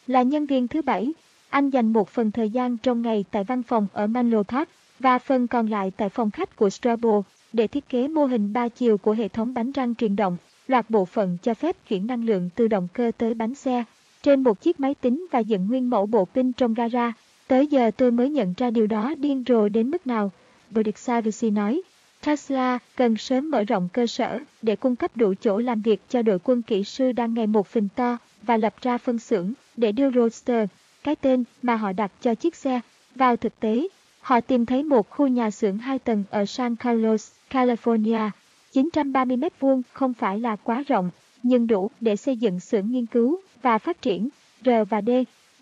Là nhân viên thứ bảy, anh dành một phần thời gian trong ngày tại văn phòng ở Menlo Park và phần còn lại tại phòng khách của Strabo để thiết kế mô hình ba chiều của hệ thống bánh răng truyền động, loạt bộ phận cho phép chuyển năng lượng từ động cơ tới bánh xe trên một chiếc máy tính và dựng nguyên mẫu bộ pin trong gara. Tới giờ tôi mới nhận ra điều đó điên rồ đến mức nào. Burdick Savisi nói, Tesla cần sớm mở rộng cơ sở để cung cấp đủ chỗ làm việc cho đội quân kỹ sư đang ngày một phình to và lập ra phân xưởng để đưa Roadster, cái tên mà họ đặt cho chiếc xe, vào thực tế. Họ tìm thấy một khu nhà xưởng 2 tầng ở San Carlos, California. 930 mét vuông không phải là quá rộng, nhưng đủ để xây dựng xưởng nghiên cứu và phát triển R và D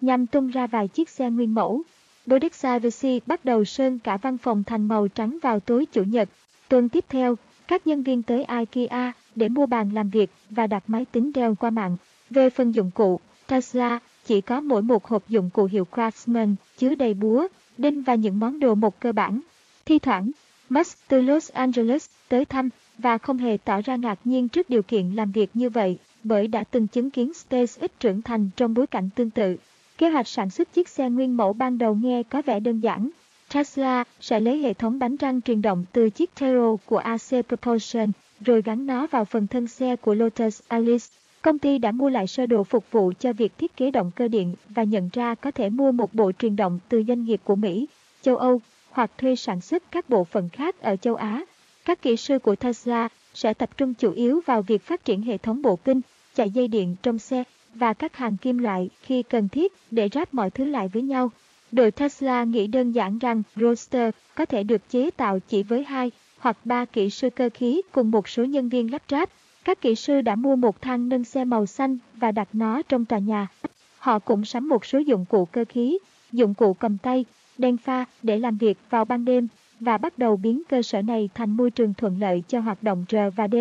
nhằm tung ra vài chiếc xe nguyên mẫu. Bodex Service bắt đầu sơn cả văn phòng thành màu trắng vào tối Chủ nhật. Tuần tiếp theo, các nhân viên tới IKEA để mua bàn làm việc và đặt máy tính đeo qua mạng. Về phần dụng cụ, Tesla chỉ có mỗi một hộp dụng cụ hiệu Craftsman chứa đầy búa, đinh và những món đồ một cơ bản. Thi thoảng, Musk từ Los Angeles tới thăm và không hề tỏ ra ngạc nhiên trước điều kiện làm việc như vậy bởi đã từng chứng kiến SpaceX trưởng thành trong bối cảnh tương tự. Kế hoạch sản xuất chiếc xe nguyên mẫu ban đầu nghe có vẻ đơn giản. Tesla sẽ lấy hệ thống bánh răng truyền động từ chiếc Tero của AC Propulsion rồi gắn nó vào phần thân xe của Lotus Alice. Công ty đã mua lại sơ đồ phục vụ cho việc thiết kế động cơ điện và nhận ra có thể mua một bộ truyền động từ doanh nghiệp của Mỹ, châu Âu hoặc thuê sản xuất các bộ phận khác ở châu Á. Các kỹ sư của Tesla sẽ tập trung chủ yếu vào việc phát triển hệ thống bộ kinh, chạy dây điện trong xe và các hàng kim loại khi cần thiết để ráp mọi thứ lại với nhau. Đội Tesla nghĩ đơn giản rằng Roadster có thể được chế tạo chỉ với hai hoặc ba kỹ sư cơ khí cùng một số nhân viên lắp ráp. Các kỹ sư đã mua một thang nâng xe màu xanh và đặt nó trong tòa nhà. Họ cũng sắm một số dụng cụ cơ khí, dụng cụ cầm tay, đèn pha để làm việc vào ban đêm và bắt đầu biến cơ sở này thành môi trường thuận lợi cho hoạt động R và D.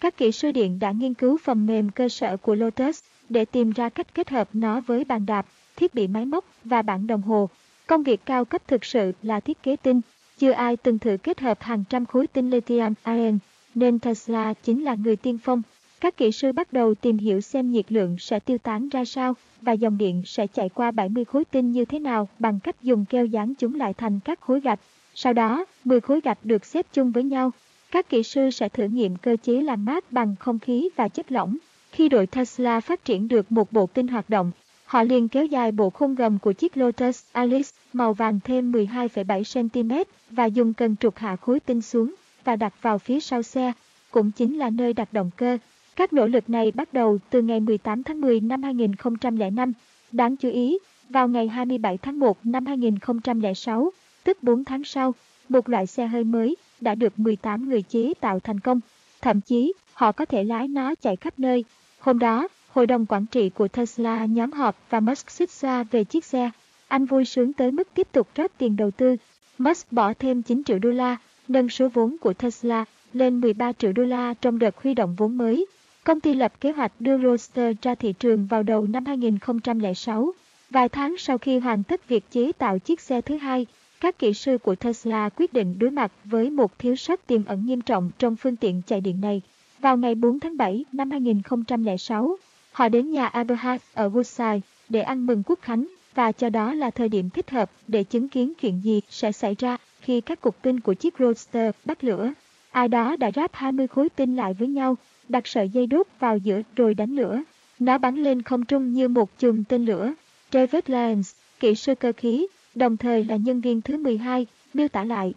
Các kỹ sư điện đã nghiên cứu phần mềm cơ sở của Lotus để tìm ra cách kết hợp nó với bàn đạp, thiết bị máy móc và bảng đồng hồ. Công việc cao cấp thực sự là thiết kế tinh. Chưa ai từng thử kết hợp hàng trăm khối tinh lithium ion, nên Tesla chính là người tiên phong. Các kỹ sư bắt đầu tìm hiểu xem nhiệt lượng sẽ tiêu tán ra sao và dòng điện sẽ chạy qua 70 khối tinh như thế nào bằng cách dùng keo dán chúng lại thành các khối gạch. Sau đó, 10 khối gạch được xếp chung với nhau. Các kỹ sư sẽ thử nghiệm cơ chế làm mát bằng không khí và chất lỏng. Khi đội Tesla phát triển được một bộ tinh hoạt động, họ liền kéo dài bộ khung gầm của chiếc Lotus Alice màu vàng thêm 12,7 cm và dùng cần trục hạ khối tinh xuống và đặt vào phía sau xe, cũng chính là nơi đặt động cơ. Các nỗ lực này bắt đầu từ ngày 18 tháng 10 năm 2005. Đáng chú ý, vào ngày 27 tháng 1 năm 2006, tức 4 tháng sau, một loại xe hơi mới đã được 18 người chế tạo thành công. Thậm chí, họ có thể lái nó chạy khắp nơi. Hôm đó, hội đồng quản trị của Tesla nhóm họp và Musk xích xa về chiếc xe. Anh vui sướng tới mức tiếp tục rót tiền đầu tư. Musk bỏ thêm 9 triệu đô la, nâng số vốn của Tesla lên 13 triệu đô la trong đợt huy động vốn mới. Công ty lập kế hoạch đưa Roadster ra thị trường vào đầu năm 2006. Vài tháng sau khi hoàn tất việc chế tạo chiếc xe thứ hai, các kỹ sư của Tesla quyết định đối mặt với một thiếu sót tiềm ẩn nghiêm trọng trong phương tiện chạy điện này. Vào ngày 4 tháng 7 năm 2006, họ đến nhà Aberhart ở Woodside để ăn mừng quốc khánh và cho đó là thời điểm thích hợp để chứng kiến chuyện gì sẽ xảy ra khi các cục tinh của chiếc Roadster bắt lửa. Ai đó đã ráp 20 khối tinh lại với nhau, đặt sợi dây đốt vào giữa rồi đánh lửa. Nó bắn lên không trung như một chùm tên lửa. David Lyons, kỹ sư cơ khí, đồng thời là nhân viên thứ 12, miêu tả lại.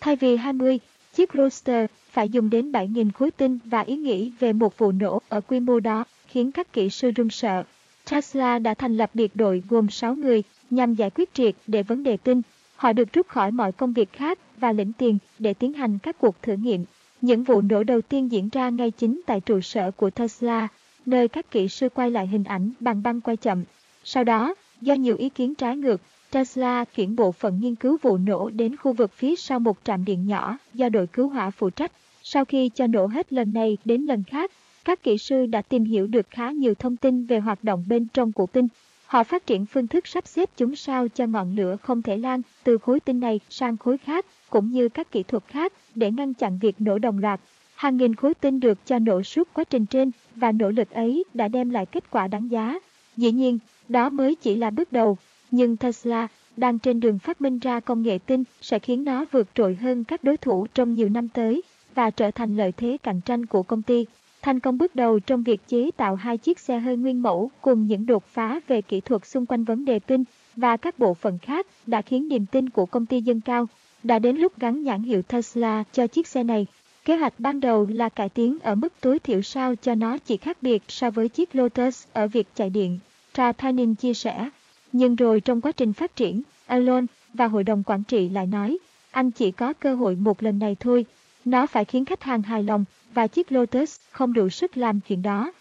Thay vì 20, chiếc Roadster phải dùng đến 7.000 khối tinh và ý nghĩ về một vụ nổ ở quy mô đó khiến các kỹ sư run sợ. Tesla đã thành lập biệt đội gồm 6 người nhằm giải quyết triệt để vấn đề tinh. Họ được rút khỏi mọi công việc khác và lĩnh tiền để tiến hành các cuộc thử nghiệm. Những vụ nổ đầu tiên diễn ra ngay chính tại trụ sở của Tesla, nơi các kỹ sư quay lại hình ảnh bằng băng quay chậm. Sau đó, do nhiều ý kiến trái ngược, Tesla chuyển bộ phận nghiên cứu vụ nổ đến khu vực phía sau một trạm điện nhỏ do đội cứu hỏa phụ trách. Sau khi cho nổ hết lần này đến lần khác, các kỹ sư đã tìm hiểu được khá nhiều thông tin về hoạt động bên trong của pin. Họ phát triển phương thức sắp xếp chúng sao cho ngọn lửa không thể lan từ khối tinh này sang khối khác, cũng như các kỹ thuật khác để ngăn chặn việc nổ đồng loạt. Hàng nghìn khối tinh được cho nổ suốt quá trình trên và nỗ lực ấy đã đem lại kết quả đáng giá. Dĩ nhiên, đó mới chỉ là bước đầu, nhưng Tesla đang trên đường phát minh ra công nghệ tinh sẽ khiến nó vượt trội hơn các đối thủ trong nhiều năm tới và trở thành lợi thế cạnh tranh của công ty. Thành công bước đầu trong việc chế tạo hai chiếc xe hơi nguyên mẫu cùng những đột phá về kỹ thuật xung quanh vấn đề pin và các bộ phận khác đã khiến niềm tin của công ty dâng cao. Đã đến lúc gắn nhãn hiệu Tesla cho chiếc xe này. Kế hoạch ban đầu là cải tiến ở mức tối thiểu sao cho nó chỉ khác biệt so với chiếc Lotus ở việc chạy điện. Tra Thanin chia sẻ. Nhưng rồi trong quá trình phát triển, Elon và hội đồng quản trị lại nói, anh chỉ có cơ hội một lần này thôi. Nó phải khiến khách hàng hài lòng và chiếc Lotus không đủ sức làm chuyện đó.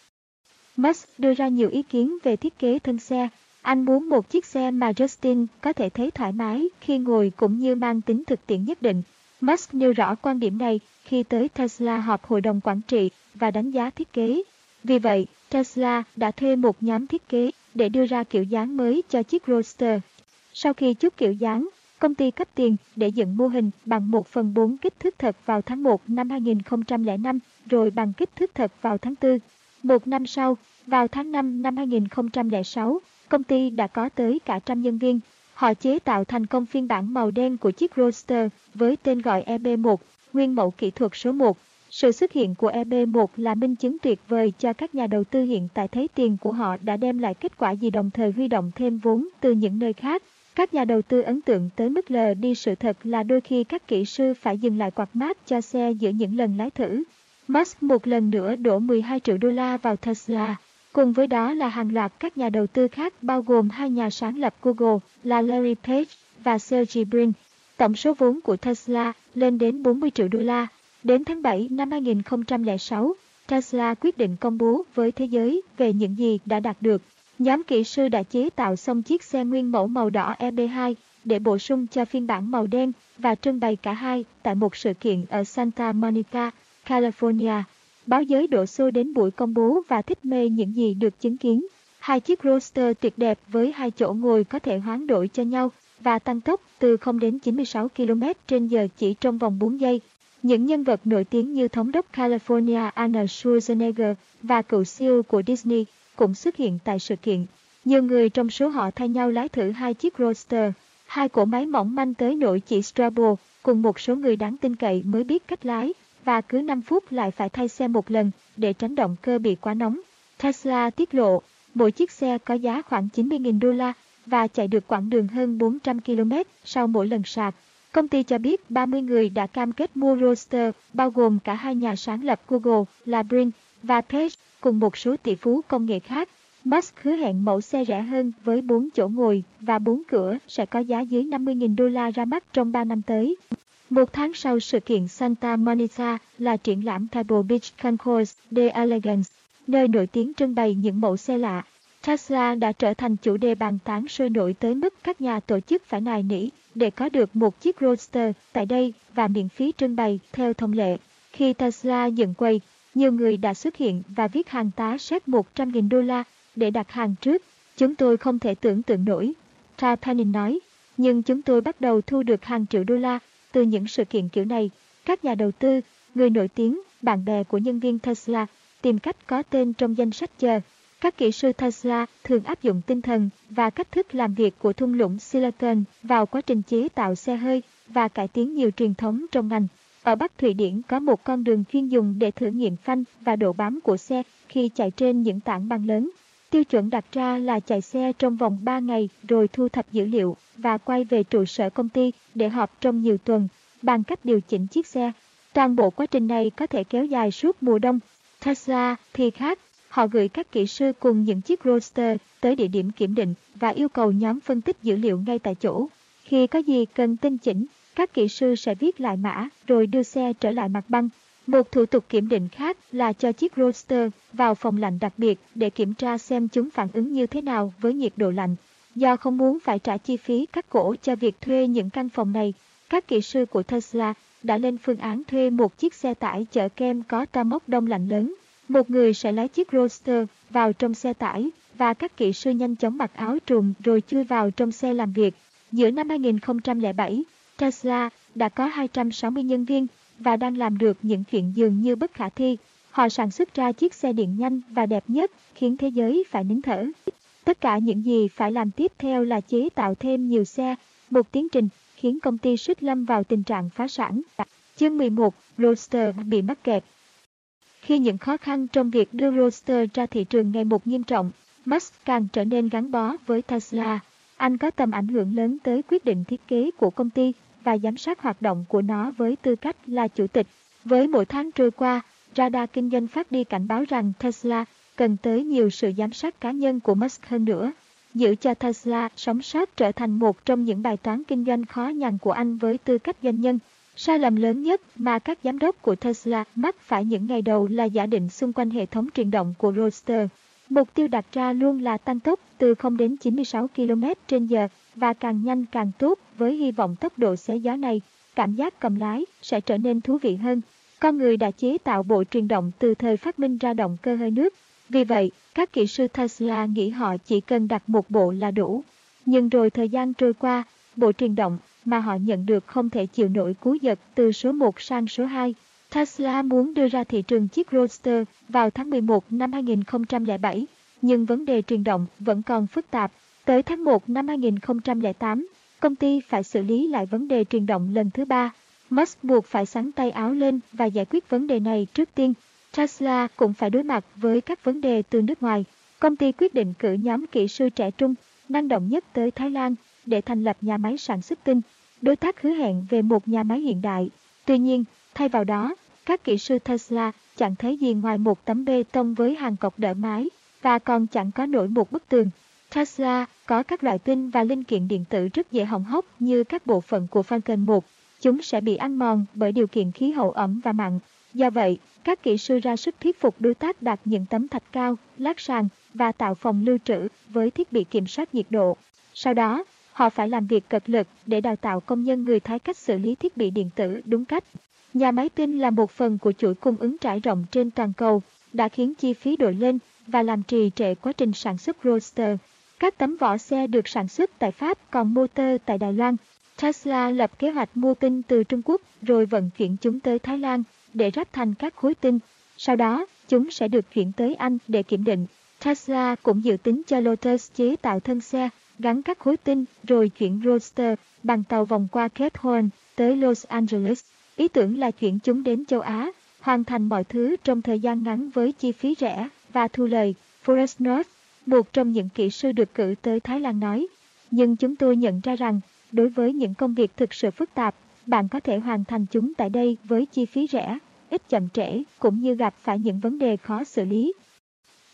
Musk đưa ra nhiều ý kiến về thiết kế thân xe. Anh muốn một chiếc xe mà Justin có thể thấy thoải mái khi ngồi cũng như mang tính thực tiễn nhất định. Musk nêu rõ quan điểm này khi tới Tesla họp hội đồng quản trị và đánh giá thiết kế. Vì vậy, Tesla đã thuê một nhóm thiết kế để đưa ra kiểu dáng mới cho chiếc Roadster. Sau khi chút kiểu dáng, công ty cấp tiền để dựng mô hình bằng 1 phần 4 kích thước thật vào tháng 1 năm 2005, rồi bằng kích thước thật vào tháng 4. Một năm sau, vào tháng 5 năm 2006, công ty đã có tới cả trăm nhân viên. Họ chế tạo thành công phiên bản màu đen của chiếc Roadster với tên gọi EB1, nguyên mẫu kỹ thuật số 1. Sự xuất hiện của EB1 là minh chứng tuyệt vời cho các nhà đầu tư hiện tại thấy tiền của họ đã đem lại kết quả gì đồng thời huy động thêm vốn từ những nơi khác. Các nhà đầu tư ấn tượng tới mức lờ đi sự thật là đôi khi các kỹ sư phải dừng lại quạt mát cho xe giữa những lần lái thử. Musk một lần nữa đổ 12 triệu đô la vào Tesla. Cùng với đó là hàng loạt các nhà đầu tư khác bao gồm hai nhà sáng lập Google là Larry Page và Sergey Brin. Tổng số vốn của Tesla lên đến 40 triệu đô la. Đến tháng 7 năm 2006, Tesla quyết định công bố với thế giới về những gì đã đạt được. Nhóm kỹ sư đã chế tạo xong chiếc xe nguyên mẫu màu đỏ EB2 để bổ sung cho phiên bản màu đen và trưng bày cả hai tại một sự kiện ở Santa Monica, California. Báo giới đổ xô đến buổi công bố và thích mê những gì được chứng kiến. Hai chiếc roster tuyệt đẹp với hai chỗ ngồi có thể hoán đổi cho nhau và tăng tốc từ 0 đến 96 km trên giờ chỉ trong vòng 4 giây. Những nhân vật nổi tiếng như thống đốc California Arnold Schwarzenegger và cựu siêu của Disney cũng xuất hiện tại sự kiện. Nhiều người trong số họ thay nhau lái thử hai chiếc Roadster, hai cỗ máy mỏng manh tới nỗi chỉ Strabo cùng một số người đáng tin cậy mới biết cách lái và cứ 5 phút lại phải thay xe một lần để tránh động cơ bị quá nóng. Tesla tiết lộ, mỗi chiếc xe có giá khoảng 90.000 đô la và chạy được quãng đường hơn 400 km sau mỗi lần sạc. Công ty cho biết 30 người đã cam kết mua Roadster, bao gồm cả hai nhà sáng lập Google là Brin và Page, cùng một số tỷ phú công nghệ khác. Musk hứa hẹn mẫu xe rẻ hơn với 4 chỗ ngồi và 4 cửa sẽ có giá dưới 50.000 đô la ra mắt trong 3 năm tới. Một tháng sau sự kiện Santa Monica là triển lãm Pebble Beach Concourse de Elegance. nơi nổi tiếng trưng bày những mẫu xe lạ. Tesla đã trở thành chủ đề bàn tán sôi nổi tới mức các nhà tổ chức phải nài nỉ để có được một chiếc Roadster tại đây và miễn phí trưng bày theo thông lệ. Khi Tesla dựng quầy, nhiều người đã xuất hiện và viết hàng tá xét 100.000 đô la để đặt hàng trước. Chúng tôi không thể tưởng tượng nổi, Tra Penning nói, nhưng chúng tôi bắt đầu thu được hàng triệu đô la từ những sự kiện kiểu này. Các nhà đầu tư, người nổi tiếng, bạn bè của nhân viên Tesla tìm cách có tên trong danh sách chờ. Các kỹ sư Tesla thường áp dụng tinh thần và cách thức làm việc của thung lũng Silicon vào quá trình chế tạo xe hơi và cải tiến nhiều truyền thống trong ngành. Ở Bắc Thụy Điển có một con đường chuyên dùng để thử nghiệm phanh và độ bám của xe khi chạy trên những tảng băng lớn. Tiêu chuẩn đặt ra là chạy xe trong vòng 3 ngày rồi thu thập dữ liệu và quay về trụ sở công ty để họp trong nhiều tuần bằng cách điều chỉnh chiếc xe. Toàn bộ quá trình này có thể kéo dài suốt mùa đông. Tesla thì khác, họ gửi các kỹ sư cùng những chiếc Roadster tới địa điểm kiểm định và yêu cầu nhóm phân tích dữ liệu ngay tại chỗ. Khi có gì cần tinh chỉnh, các kỹ sư sẽ viết lại mã rồi đưa xe trở lại mặt băng. Một thủ tục kiểm định khác là cho chiếc Roadster vào phòng lạnh đặc biệt để kiểm tra xem chúng phản ứng như thế nào với nhiệt độ lạnh. Do không muốn phải trả chi phí cắt cổ cho việc thuê những căn phòng này, các kỹ sư của Tesla đã lên phương án thuê một chiếc xe tải chở kem có ta móc đông lạnh lớn. Một người sẽ lái chiếc Roadster vào trong xe tải và các kỹ sư nhanh chóng mặc áo trùm rồi chui vào trong xe làm việc. Giữa năm 2007, Tesla đã có 260 nhân viên và đang làm được những chuyện dường như bất khả thi. Họ sản xuất ra chiếc xe điện nhanh và đẹp nhất, khiến thế giới phải nín thở. Tất cả những gì phải làm tiếp theo là chế tạo thêm nhiều xe, một tiến trình khiến công ty suýt lâm vào tình trạng phá sản. Chương 11, Roadster bị mắc kẹt. Khi những khó khăn trong việc đưa Roadster ra thị trường ngày một nghiêm trọng, Musk càng trở nên gắn bó với Tesla. Anh có tầm ảnh hưởng lớn tới quyết định thiết kế của công ty và giám sát hoạt động của nó với tư cách là chủ tịch. Với mỗi tháng trôi qua, radar kinh doanh phát đi cảnh báo rằng Tesla cần tới nhiều sự giám sát cá nhân của Musk hơn nữa. Giữ cho Tesla sống sót trở thành một trong những bài toán kinh doanh khó nhằn của anh với tư cách doanh nhân. Sai lầm lớn nhất mà các giám đốc của Tesla mắc phải những ngày đầu là giả định xung quanh hệ thống truyền động của Roadster. Mục tiêu đặt ra luôn là tăng tốc từ 0 đến 96 km trên giờ và càng nhanh càng tốt với hy vọng tốc độ xé gió này, cảm giác cầm lái sẽ trở nên thú vị hơn. Con người đã chế tạo bộ truyền động từ thời phát minh ra động cơ hơi nước. Vì vậy, các kỹ sư Tesla nghĩ họ chỉ cần đặt một bộ là đủ. Nhưng rồi thời gian trôi qua, bộ truyền động mà họ nhận được không thể chịu nổi cú giật từ số 1 sang số 2. Tesla muốn đưa ra thị trường chiếc Roadster vào tháng 11 năm 2007, nhưng vấn đề truyền động vẫn còn phức tạp. Tới tháng 1 năm 2008, công ty phải xử lý lại vấn đề truyền động lần thứ ba. Musk buộc phải sắn tay áo lên và giải quyết vấn đề này trước tiên. Tesla cũng phải đối mặt với các vấn đề từ nước ngoài. Công ty quyết định cử nhóm kỹ sư trẻ trung, năng động nhất tới Thái Lan để thành lập nhà máy sản xuất tinh. Đối tác hứa hẹn về một nhà máy hiện đại. Tuy nhiên, thay vào đó, các kỹ sư Tesla chẳng thấy gì ngoài một tấm bê tông với hàng cọc đỡ mái và còn chẳng có nổi một bức tường. Tesla có các loại pin và linh kiện điện tử rất dễ hỏng hóc như các bộ phận của Falcon 1. Chúng sẽ bị ăn mòn bởi điều kiện khí hậu ẩm và mặn. Do vậy, các kỹ sư ra sức thuyết phục đối tác đặt những tấm thạch cao, lát sàn và tạo phòng lưu trữ với thiết bị kiểm soát nhiệt độ. Sau đó, họ phải làm việc cật lực để đào tạo công nhân người Thái cách xử lý thiết bị điện tử đúng cách. Nhà máy pin là một phần của chuỗi cung ứng trải rộng trên toàn cầu, đã khiến chi phí đội lên và làm trì trệ quá trình sản xuất Roadster. Các tấm vỏ xe được sản xuất tại Pháp còn motor tại Đài Loan. Tesla lập kế hoạch mua tinh từ Trung Quốc rồi vận chuyển chúng tới Thái Lan để ráp thành các khối tinh. Sau đó, chúng sẽ được chuyển tới Anh để kiểm định. Tesla cũng dự tính cho Lotus chế tạo thân xe, gắn các khối tinh rồi chuyển Roadster bằng tàu vòng qua Cape Horn tới Los Angeles. Ý tưởng là chuyển chúng đến châu Á, hoàn thành mọi thứ trong thời gian ngắn với chi phí rẻ và thu lời. Forest North, một trong những kỹ sư được cử tới Thái Lan nói. Nhưng chúng tôi nhận ra rằng, đối với những công việc thực sự phức tạp, bạn có thể hoàn thành chúng tại đây với chi phí rẻ, ít chậm trễ, cũng như gặp phải những vấn đề khó xử lý.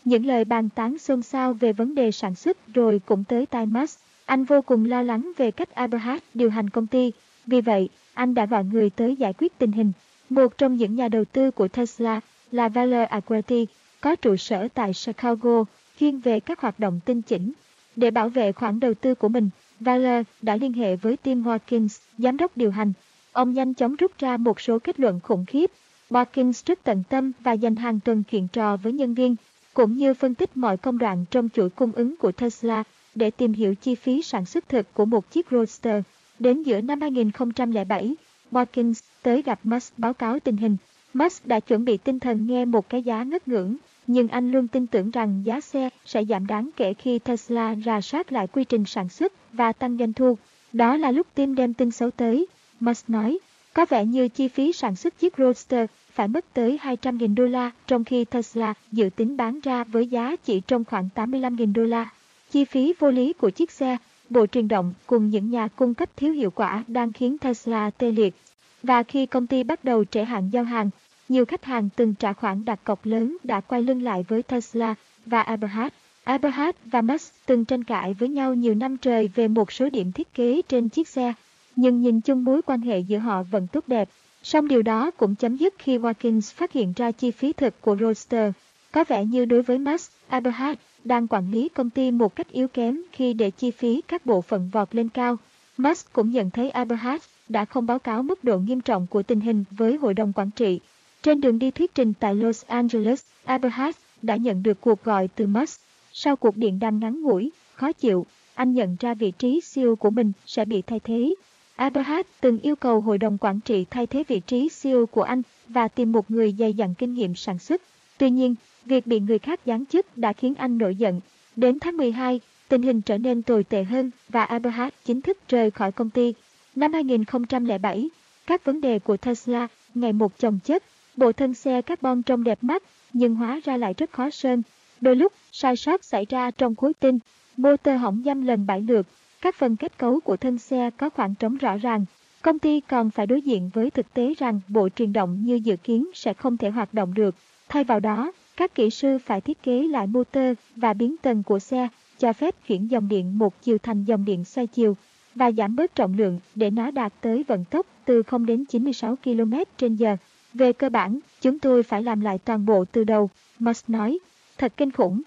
Những lời bàn tán xôn xao về vấn đề sản xuất rồi cũng tới tai Musk. Anh vô cùng lo lắng về cách Aberhart điều hành công ty. Vì vậy, anh đã gọi người tới giải quyết tình hình. Một trong những nhà đầu tư của Tesla là Valor Equity có trụ sở tại Chicago, chuyên về các hoạt động tinh chỉnh. Để bảo vệ khoản đầu tư của mình, Valer đã liên hệ với Tim Watkins, giám đốc điều hành. Ông nhanh chóng rút ra một số kết luận khủng khiếp. Watkins rất tận tâm và dành hàng tuần chuyện trò với nhân viên, cũng như phân tích mọi công đoạn trong chuỗi cung ứng của Tesla để tìm hiểu chi phí sản xuất thực của một chiếc Roadster. Đến giữa năm 2007, Watkins tới gặp Musk báo cáo tình hình. Musk đã chuẩn bị tinh thần nghe một cái giá ngất ngưỡng, nhưng anh luôn tin tưởng rằng giá xe sẽ giảm đáng kể khi Tesla rà soát lại quy trình sản xuất và tăng doanh thu. Đó là lúc Tim đem tin xấu tới. Musk nói, có vẻ như chi phí sản xuất chiếc Roadster phải mất tới 200.000 đô la, trong khi Tesla dự tính bán ra với giá chỉ trong khoảng 85.000 đô la. Chi phí vô lý của chiếc xe, bộ truyền động cùng những nhà cung cấp thiếu hiệu quả đang khiến Tesla tê liệt. Và khi công ty bắt đầu trễ hạn giao hàng, nhiều khách hàng từng trả khoản đặt cọc lớn đã quay lưng lại với Tesla và Eberhard. Eberhard và Musk từng tranh cãi với nhau nhiều năm trời về một số điểm thiết kế trên chiếc xe, nhưng nhìn chung mối quan hệ giữa họ vẫn tốt đẹp. Song điều đó cũng chấm dứt khi Watkins phát hiện ra chi phí thực của Roadster. Có vẻ như đối với Musk, Eberhard đang quản lý công ty một cách yếu kém khi để chi phí các bộ phận vọt lên cao. Musk cũng nhận thấy Eberhard đã không báo cáo mức độ nghiêm trọng của tình hình với hội đồng quản trị. Trên đường đi thuyết trình tại Los Angeles, Aberhart đã nhận được cuộc gọi từ Musk. Sau cuộc điện đàm ngắn ngủi, khó chịu, anh nhận ra vị trí CEO của mình sẽ bị thay thế. Aberhart từng yêu cầu hội đồng quản trị thay thế vị trí CEO của anh và tìm một người dày dặn kinh nghiệm sản xuất. Tuy nhiên, việc bị người khác giáng chức đã khiến anh nổi giận. Đến tháng 12, tình hình trở nên tồi tệ hơn và Aberhart chính thức rời khỏi công ty. Năm 2007, các vấn đề của Tesla ngày một chồng chất, bộ thân xe carbon trông đẹp mắt nhưng hóa ra lại rất khó sơn. Đôi lúc, sai sót xảy ra trong khối tinh, motor hỏng dăm lần bãi lượt, các phần kết cấu của thân xe có khoảng trống rõ ràng. Công ty còn phải đối diện với thực tế rằng bộ truyền động như dự kiến sẽ không thể hoạt động được. Thay vào đó, các kỹ sư phải thiết kế lại motor và biến tần của xe, cho phép chuyển dòng điện một chiều thành dòng điện xoay chiều và giảm bớt trọng lượng để nó đạt tới vận tốc từ 0 đến 96 km trên giờ. Về cơ bản, chúng tôi phải làm lại toàn bộ từ đầu, Musk nói. Thật kinh khủng.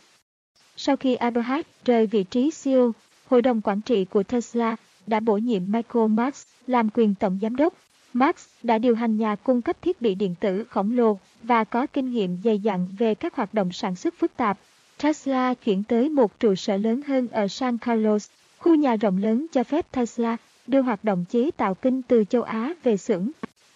Sau khi Eberhard rời vị trí CEO, Hội đồng quản trị của Tesla đã bổ nhiệm Michael Musk làm quyền tổng giám đốc. Musk đã điều hành nhà cung cấp thiết bị điện tử khổng lồ và có kinh nghiệm dày dặn về các hoạt động sản xuất phức tạp. Tesla chuyển tới một trụ sở lớn hơn ở San Carlos, khu nhà rộng lớn cho phép Tesla đưa hoạt động chế tạo kinh từ châu Á về xưởng.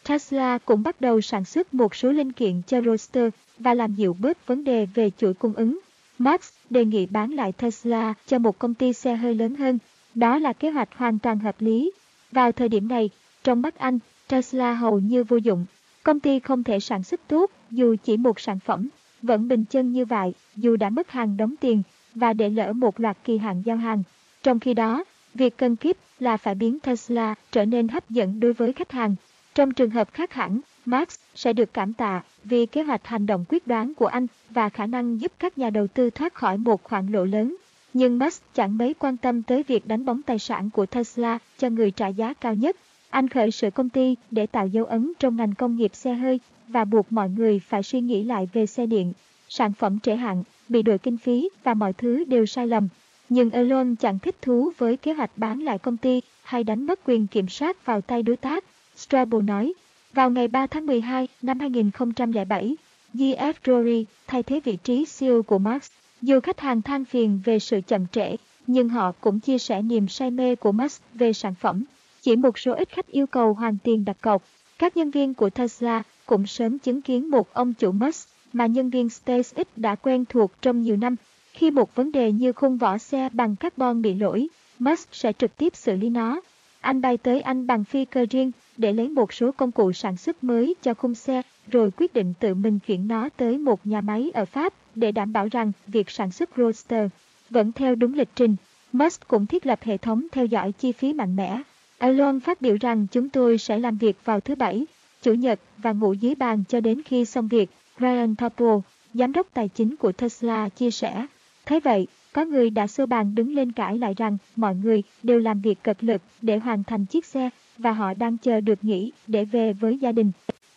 Tesla cũng bắt đầu sản xuất một số linh kiện cho Roadster và làm dịu bớt vấn đề về chuỗi cung ứng. Max đề nghị bán lại Tesla cho một công ty xe hơi lớn hơn. Đó là kế hoạch hoàn toàn hợp lý. Vào thời điểm này, trong mắt anh, Tesla hầu như vô dụng. Công ty không thể sản xuất tốt dù chỉ một sản phẩm, vẫn bình chân như vậy dù đã mất hàng đóng tiền và để lỡ một loạt kỳ hạn giao hàng. Trong khi đó, việc cần kiếp là phải biến Tesla trở nên hấp dẫn đối với khách hàng. Trong trường hợp khác hẳn, Marx sẽ được cảm tạ vì kế hoạch hành động quyết đoán của anh và khả năng giúp các nhà đầu tư thoát khỏi một khoản lỗ lớn. Nhưng Musk chẳng mấy quan tâm tới việc đánh bóng tài sản của Tesla cho người trả giá cao nhất. Anh khởi sự công ty để tạo dấu ấn trong ngành công nghiệp xe hơi và buộc mọi người phải suy nghĩ lại về xe điện. Sản phẩm trễ hạn, bị đội kinh phí và mọi thứ đều sai lầm. Nhưng Elon chẳng thích thú với kế hoạch bán lại công ty hay đánh mất quyền kiểm soát vào tay đối tác. Strabo nói, vào ngày 3 tháng 12 năm 2007, GF Rory thay thế vị trí CEO của Marx. Dù khách hàng than phiền về sự chậm trễ, nhưng họ cũng chia sẻ niềm say mê của Musk về sản phẩm. Chỉ một số ít khách yêu cầu hoàn tiền đặt cọc. Các nhân viên của Tesla cũng sớm chứng kiến một ông chủ Musk mà nhân viên SpaceX đã quen thuộc trong nhiều năm. Khi một vấn đề như khung vỏ xe bằng carbon bị lỗi, Musk sẽ trực tiếp xử lý nó. Anh bay tới Anh bằng phi cơ riêng để lấy một số công cụ sản xuất mới cho khung xe, rồi quyết định tự mình chuyển nó tới một nhà máy ở Pháp để đảm bảo rằng việc sản xuất Roadster vẫn theo đúng lịch trình. Musk cũng thiết lập hệ thống theo dõi chi phí mạnh mẽ. Elon phát biểu rằng chúng tôi sẽ làm việc vào thứ Bảy, Chủ nhật và ngủ dưới bàn cho đến khi xong việc, Ryan Topol, giám đốc tài chính của Tesla chia sẻ. Thế vậy, có người đã xô bàn đứng lên cãi lại rằng mọi người đều làm việc cực lực để hoàn thành chiếc xe và họ đang chờ được nghỉ để về với gia đình.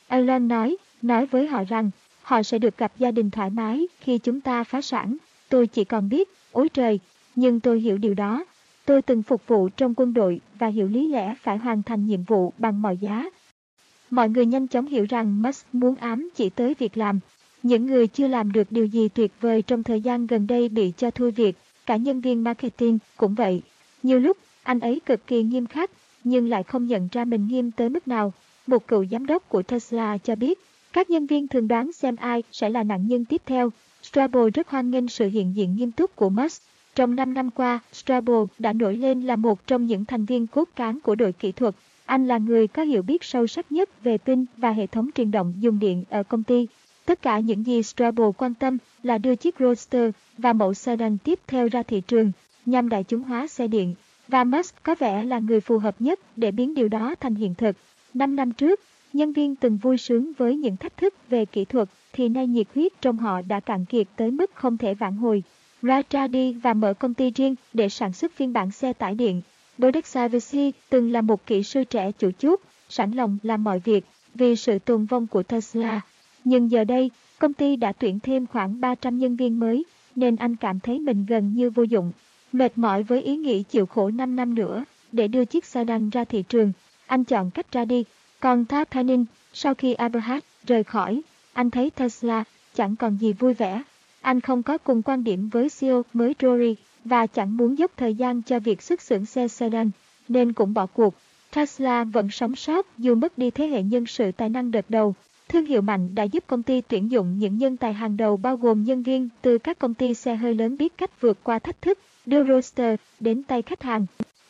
Alan nói, nói với họ rằng họ sẽ được gặp gia đình thoải mái khi chúng ta phá sản. Tôi chỉ còn biết, ôi trời, nhưng tôi hiểu điều đó. Tôi từng phục vụ trong quân đội và hiểu lý lẽ phải hoàn thành nhiệm vụ bằng mọi giá. Mọi người nhanh chóng hiểu rằng Musk muốn ám chỉ tới việc làm. Những người chưa làm được điều gì tuyệt vời trong thời gian gần đây bị cho thôi việc, cả nhân viên marketing cũng vậy. Nhiều lúc, anh ấy cực kỳ nghiêm khắc, nhưng lại không nhận ra mình nghiêm tới mức nào. Một cựu giám đốc của Tesla cho biết, các nhân viên thường đoán xem ai sẽ là nạn nhân tiếp theo. Strabo rất hoan nghênh sự hiện diện nghiêm túc của Musk. Trong 5 năm qua, Strabo đã nổi lên là một trong những thành viên cốt cán của đội kỹ thuật. Anh là người có hiểu biết sâu sắc nhất về pin và hệ thống truyền động dùng điện ở công ty. Tất cả những gì Strabo quan tâm là đưa chiếc Roadster và mẫu sedan tiếp theo ra thị trường, nhằm đại chúng hóa xe điện. Và Musk có vẻ là người phù hợp nhất để biến điều đó thành hiện thực. Năm năm trước, nhân viên từng vui sướng với những thách thức về kỹ thuật thì nay nhiệt huyết trong họ đã cạn kiệt tới mức không thể vãn hồi. Raja đi và mở công ty riêng để sản xuất phiên bản xe tải điện. Bodek Savasi từng là một kỹ sư trẻ chủ chốt, sẵn lòng làm mọi việc vì sự tồn vong của Tesla. Nhưng giờ đây, công ty đã tuyển thêm khoảng 300 nhân viên mới, nên anh cảm thấy mình gần như vô dụng. Mệt mỏi với ý nghĩ chịu khổ 5 năm nữa để đưa chiếc sedan ra thị trường, anh chọn cách ra đi. Còn Tháp Tanin, sau khi Aberhart rời khỏi, anh thấy Tesla chẳng còn gì vui vẻ. Anh không có cùng quan điểm với CEO mới Rory và chẳng muốn dốc thời gian cho việc xuất xưởng xe sedan, nên cũng bỏ cuộc. Tesla vẫn sống sót dù mất đi thế hệ nhân sự tài năng đợt đầu. Thương hiệu mạnh đã giúp công ty tuyển dụng những nhân tài hàng đầu bao gồm nhân viên từ các công ty xe hơi lớn biết cách vượt qua thách thức, đưa roster đến tay khách hàng.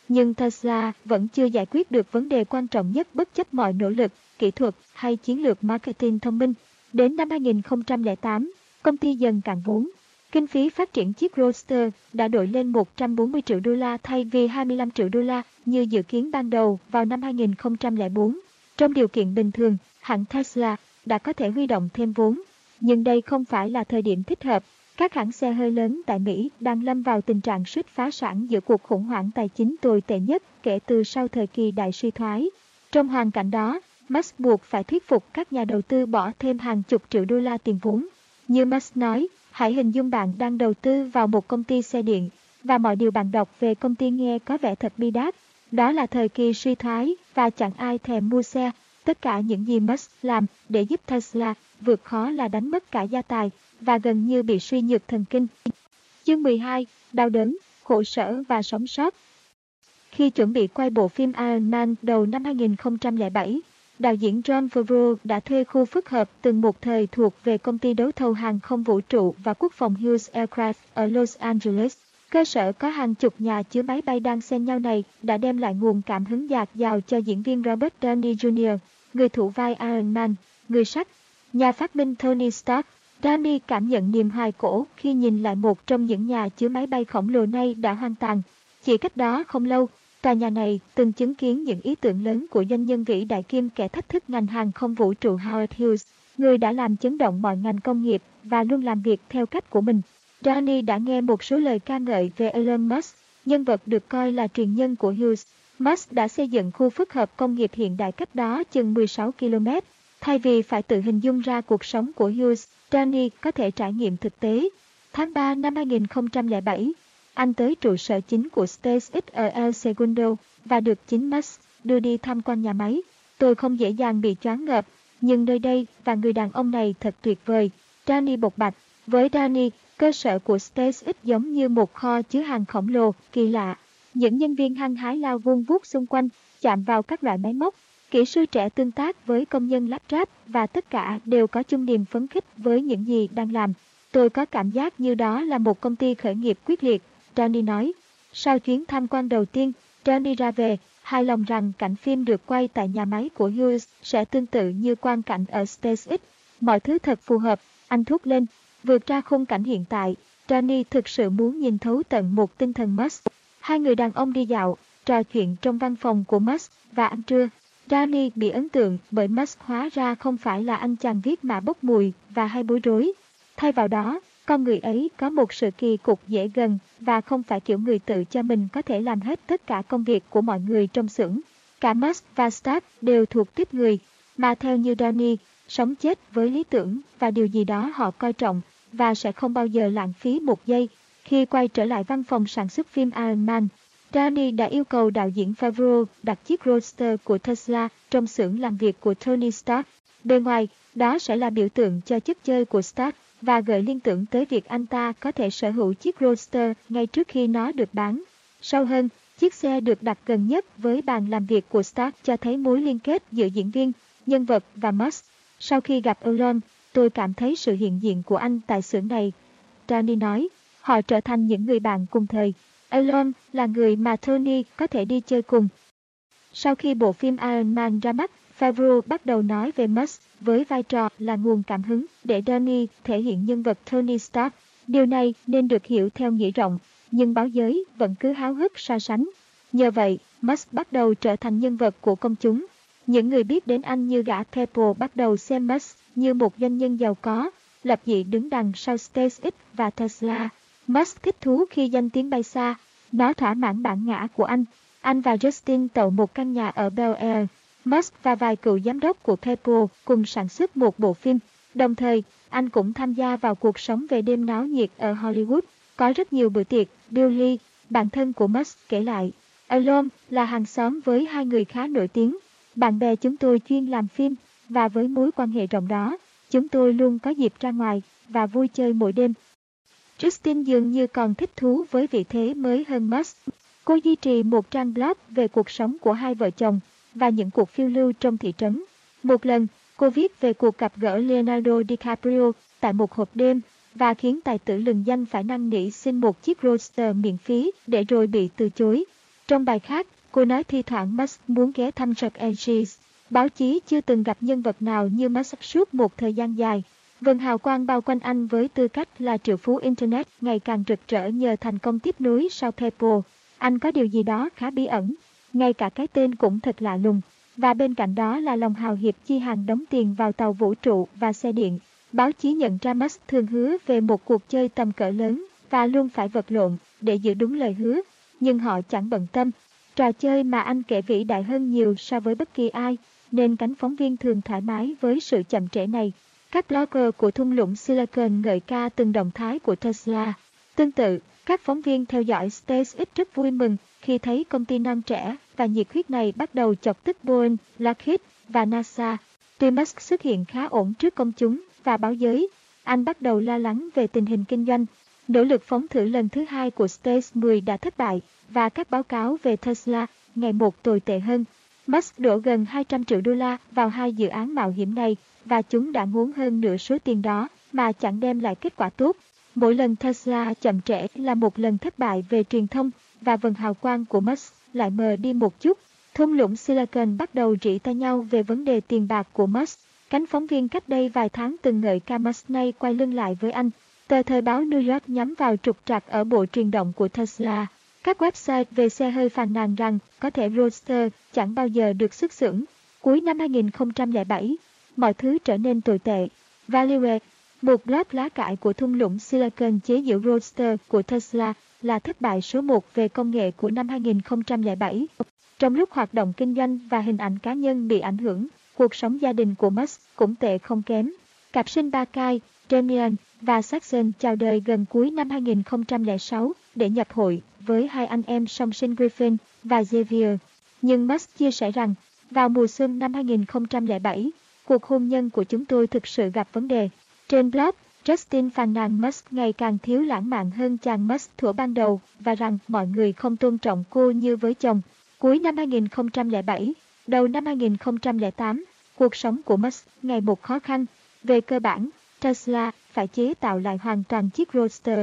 Nhưng Tesla vẫn chưa giải quyết được vấn đề quan trọng nhất bất chấp mọi nỗ lực, kỹ thuật hay chiến lược marketing thông minh. Đến năm 2008, công ty dần cạn vốn. Kinh phí phát triển chiếc Roadster đã đổi lên 140 triệu đô la thay vì 25 triệu đô la như dự kiến ban đầu vào năm 2004. Trong điều kiện bình thường, hãng Tesla đã có thể huy động thêm vốn, nhưng đây không phải là thời điểm thích hợp. Các hãng xe hơi lớn tại Mỹ đang lâm vào tình trạng suýt phá sản giữa cuộc khủng hoảng tài chính tồi tệ nhất kể từ sau thời kỳ đại suy thoái. Trong hoàn cảnh đó, Musk buộc phải thuyết phục các nhà đầu tư bỏ thêm hàng chục triệu đô la tiền vốn. Như Musk nói, hãy hình dung bạn đang đầu tư vào một công ty xe điện, và mọi điều bạn đọc về công ty nghe có vẻ thật bi đát. Đó là thời kỳ suy thoái và chẳng ai thèm mua xe. Tất cả những gì Musk làm để giúp Tesla vượt khó là đánh mất cả gia tài và gần như bị suy nhược thần kinh. Chương 12. Đau đớn, khổ sở và sống sót Khi chuẩn bị quay bộ phim Iron Man đầu năm 2007, đạo diễn John Favreau đã thuê khu phức hợp từng một thời thuộc về công ty đấu thầu hàng không vũ trụ và quốc phòng Hughes Aircraft ở Los Angeles. Cơ sở có hàng chục nhà chứa máy bay đang xen nhau này đã đem lại nguồn cảm hứng dạt dào cho diễn viên Robert Downey Jr., người thủ vai Iron Man, người sắt, nhà phát minh Tony Stark. Rani cảm nhận niềm hoài cổ khi nhìn lại một trong những nhà chứa máy bay khổng lồ này đã hoang tàn. Chỉ cách đó không lâu, Tòa nhà này từng chứng kiến những ý tưởng lớn của doanh nhân vĩ đại kim kẻ thách thức ngành hàng không vũ trụ Howard Hughes, người đã làm chấn động mọi ngành công nghiệp và luôn làm việc theo cách của mình. Rani đã nghe một số lời ca ngợi về Elon Musk, nhân vật được coi là truyền nhân của Hughes. Musk đã xây dựng khu phức hợp công nghiệp hiện đại cách đó chừng 16 km. Thay vì phải tự hình dung ra cuộc sống của Hughes, Danny có thể trải nghiệm thực tế. Tháng 3 năm 2007, anh tới trụ sở chính của SpaceX ở El Segundo và được chính Musk đưa đi tham quan nhà máy. Tôi không dễ dàng bị choáng ngợp, nhưng nơi đây và người đàn ông này thật tuyệt vời. Danny bộc bạch. Với Danny, cơ sở của SpaceX giống như một kho chứa hàng khổng lồ, kỳ lạ. Những nhân viên hăng hái lao vuông vuốt xung quanh, chạm vào các loại máy móc. Kỹ sư trẻ tương tác với công nhân lắp ráp và tất cả đều có chung niềm phấn khích với những gì đang làm. Tôi có cảm giác như đó là một công ty khởi nghiệp quyết liệt Johnny nói. Sau chuyến tham quan đầu tiên, Johnny ra về, hài lòng rằng cảnh phim được quay tại nhà máy của Hughes sẽ tương tự như quan cảnh ở SpaceX. Mọi thứ thật phù hợp, anh thúc lên. Vượt ra khung cảnh hiện tại, Johnny thực sự muốn nhìn thấu tận một tinh thần Musk. Hai người đàn ông đi dạo, trò chuyện trong văn phòng của Musk và ăn trưa. Danny bị ấn tượng bởi Musk hóa ra không phải là anh chàng viết mà bốc mùi và hay bối rối. Thay vào đó, con người ấy có một sự kỳ cục dễ gần và không phải kiểu người tự cho mình có thể làm hết tất cả công việc của mọi người trong xưởng. Cả Musk và Stark đều thuộc tiếp người, mà theo như Donny, sống chết với lý tưởng và điều gì đó họ coi trọng và sẽ không bao giờ lãng phí một giây. Khi quay trở lại văn phòng sản xuất phim Iron Man, Downey đã yêu cầu đạo diễn Favreau đặt chiếc Roadster của Tesla trong xưởng làm việc của Tony Stark. Bề ngoài, đó sẽ là biểu tượng cho chức chơi của Stark và gợi liên tưởng tới việc anh ta có thể sở hữu chiếc Roadster ngay trước khi nó được bán. Sau hơn, chiếc xe được đặt gần nhất với bàn làm việc của Stark cho thấy mối liên kết giữa diễn viên, nhân vật và Musk. Sau khi gặp Elon, tôi cảm thấy sự hiện diện của anh tại xưởng này. Danny nói, họ trở thành những người bạn cùng thời. Elon là người mà Tony có thể đi chơi cùng. Sau khi bộ phim Iron Man ra mắt, Favreau bắt đầu nói về Musk với vai trò là nguồn cảm hứng để Danny thể hiện nhân vật Tony Stark. Điều này nên được hiểu theo nghĩa rộng, nhưng báo giới vẫn cứ háo hức so sánh. Nhờ vậy, Musk bắt đầu trở thành nhân vật của công chúng. Những người biết đến anh như gã Apple bắt đầu xem Musk như một doanh nhân giàu có, lập dị đứng đằng sau SpaceX và Tesla. Max thích thú khi danh tiếng bay xa, nó thỏa mãn bản ngã của anh. Anh và Justin tậu một căn nhà ở Bel Air. Musk và vài cựu giám đốc của PayPal cùng sản xuất một bộ phim. Đồng thời, anh cũng tham gia vào cuộc sống về đêm náo nhiệt ở Hollywood. Có rất nhiều bữa tiệc, Billy, bạn thân của Musk kể lại. Elon là hàng xóm với hai người khá nổi tiếng. Bạn bè chúng tôi chuyên làm phim, và với mối quan hệ rộng đó, chúng tôi luôn có dịp ra ngoài và vui chơi mỗi đêm. Justin dường như còn thích thú với vị thế mới hơn Musk. Cô duy trì một trang blog về cuộc sống của hai vợ chồng và những cuộc phiêu lưu trong thị trấn. Một lần, cô viết về cuộc gặp gỡ Leonardo DiCaprio tại một hộp đêm và khiến tài tử lừng danh phải năn nỉ xin một chiếc roadster miễn phí để rồi bị từ chối. Trong bài khác, cô nói thi thoảng Musk muốn ghé thăm Jack E. Báo chí chưa từng gặp nhân vật nào như Musk suốt một thời gian dài. Vần hào quang bao quanh anh với tư cách là triệu phú Internet ngày càng rực rỡ nhờ thành công tiếp nối sau PayPal. Anh có điều gì đó khá bí ẩn, ngay cả cái tên cũng thật lạ lùng. Và bên cạnh đó là lòng hào hiệp chi hàng đóng tiền vào tàu vũ trụ và xe điện. Báo chí nhận ra Musk thường hứa về một cuộc chơi tầm cỡ lớn và luôn phải vật lộn để giữ đúng lời hứa. Nhưng họ chẳng bận tâm. Trò chơi mà anh kể vĩ đại hơn nhiều so với bất kỳ ai, nên cánh phóng viên thường thoải mái với sự chậm trễ này. Các blogger của thung lũng Silicon ngợi ca từng động thái của Tesla. Tương tự, các phóng viên theo dõi SpaceX rất vui mừng khi thấy công ty non trẻ và nhiệt huyết này bắt đầu chọc tức Boeing, Lockheed và NASA. Tuy Musk xuất hiện khá ổn trước công chúng và báo giới, anh bắt đầu lo lắng về tình hình kinh doanh. Nỗ lực phóng thử lần thứ hai của Space 10 đã thất bại và các báo cáo về Tesla ngày một tồi tệ hơn. Musk đổ gần 200 triệu đô la vào hai dự án mạo hiểm này và chúng đã muốn hơn nửa số tiền đó mà chẳng đem lại kết quả tốt. Mỗi lần Tesla chậm trễ là một lần thất bại về truyền thông và vần hào quang của Musk lại mờ đi một chút. Thung lũng Silicon bắt đầu rỉ tay nhau về vấn đề tiền bạc của Musk. Cánh phóng viên cách đây vài tháng từng ngợi ca Musk nay quay lưng lại với anh. Tờ thời báo New York nhắm vào trục trặc ở bộ truyền động của Tesla. Các website về xe hơi phàn nàn rằng có thể Roadster chẳng bao giờ được xuất xưởng. Cuối năm 2007, mọi thứ trở nên tồi tệ. Value, một blog lá cải của thung lũng Silicon chế giễu Roadster của Tesla là thất bại số 1 về công nghệ của năm 2007. Trong lúc hoạt động kinh doanh và hình ảnh cá nhân bị ảnh hưởng, cuộc sống gia đình của Musk cũng tệ không kém. Cặp sinh ba cai, Damian và Saxon chào đời gần cuối năm 2006 để nhập hội với hai anh em song sinh Griffin và Xavier. Nhưng Musk chia sẻ rằng, vào mùa xuân năm 2007, cuộc hôn nhân của chúng tôi thực sự gặp vấn đề. Trên blog, Justin phàn nàn Musk ngày càng thiếu lãng mạn hơn chàng Musk thuở ban đầu và rằng mọi người không tôn trọng cô như với chồng. Cuối năm 2007, đầu năm 2008, cuộc sống của Musk ngày một khó khăn. Về cơ bản, Tesla phải chế tạo lại hoàn toàn chiếc Roadster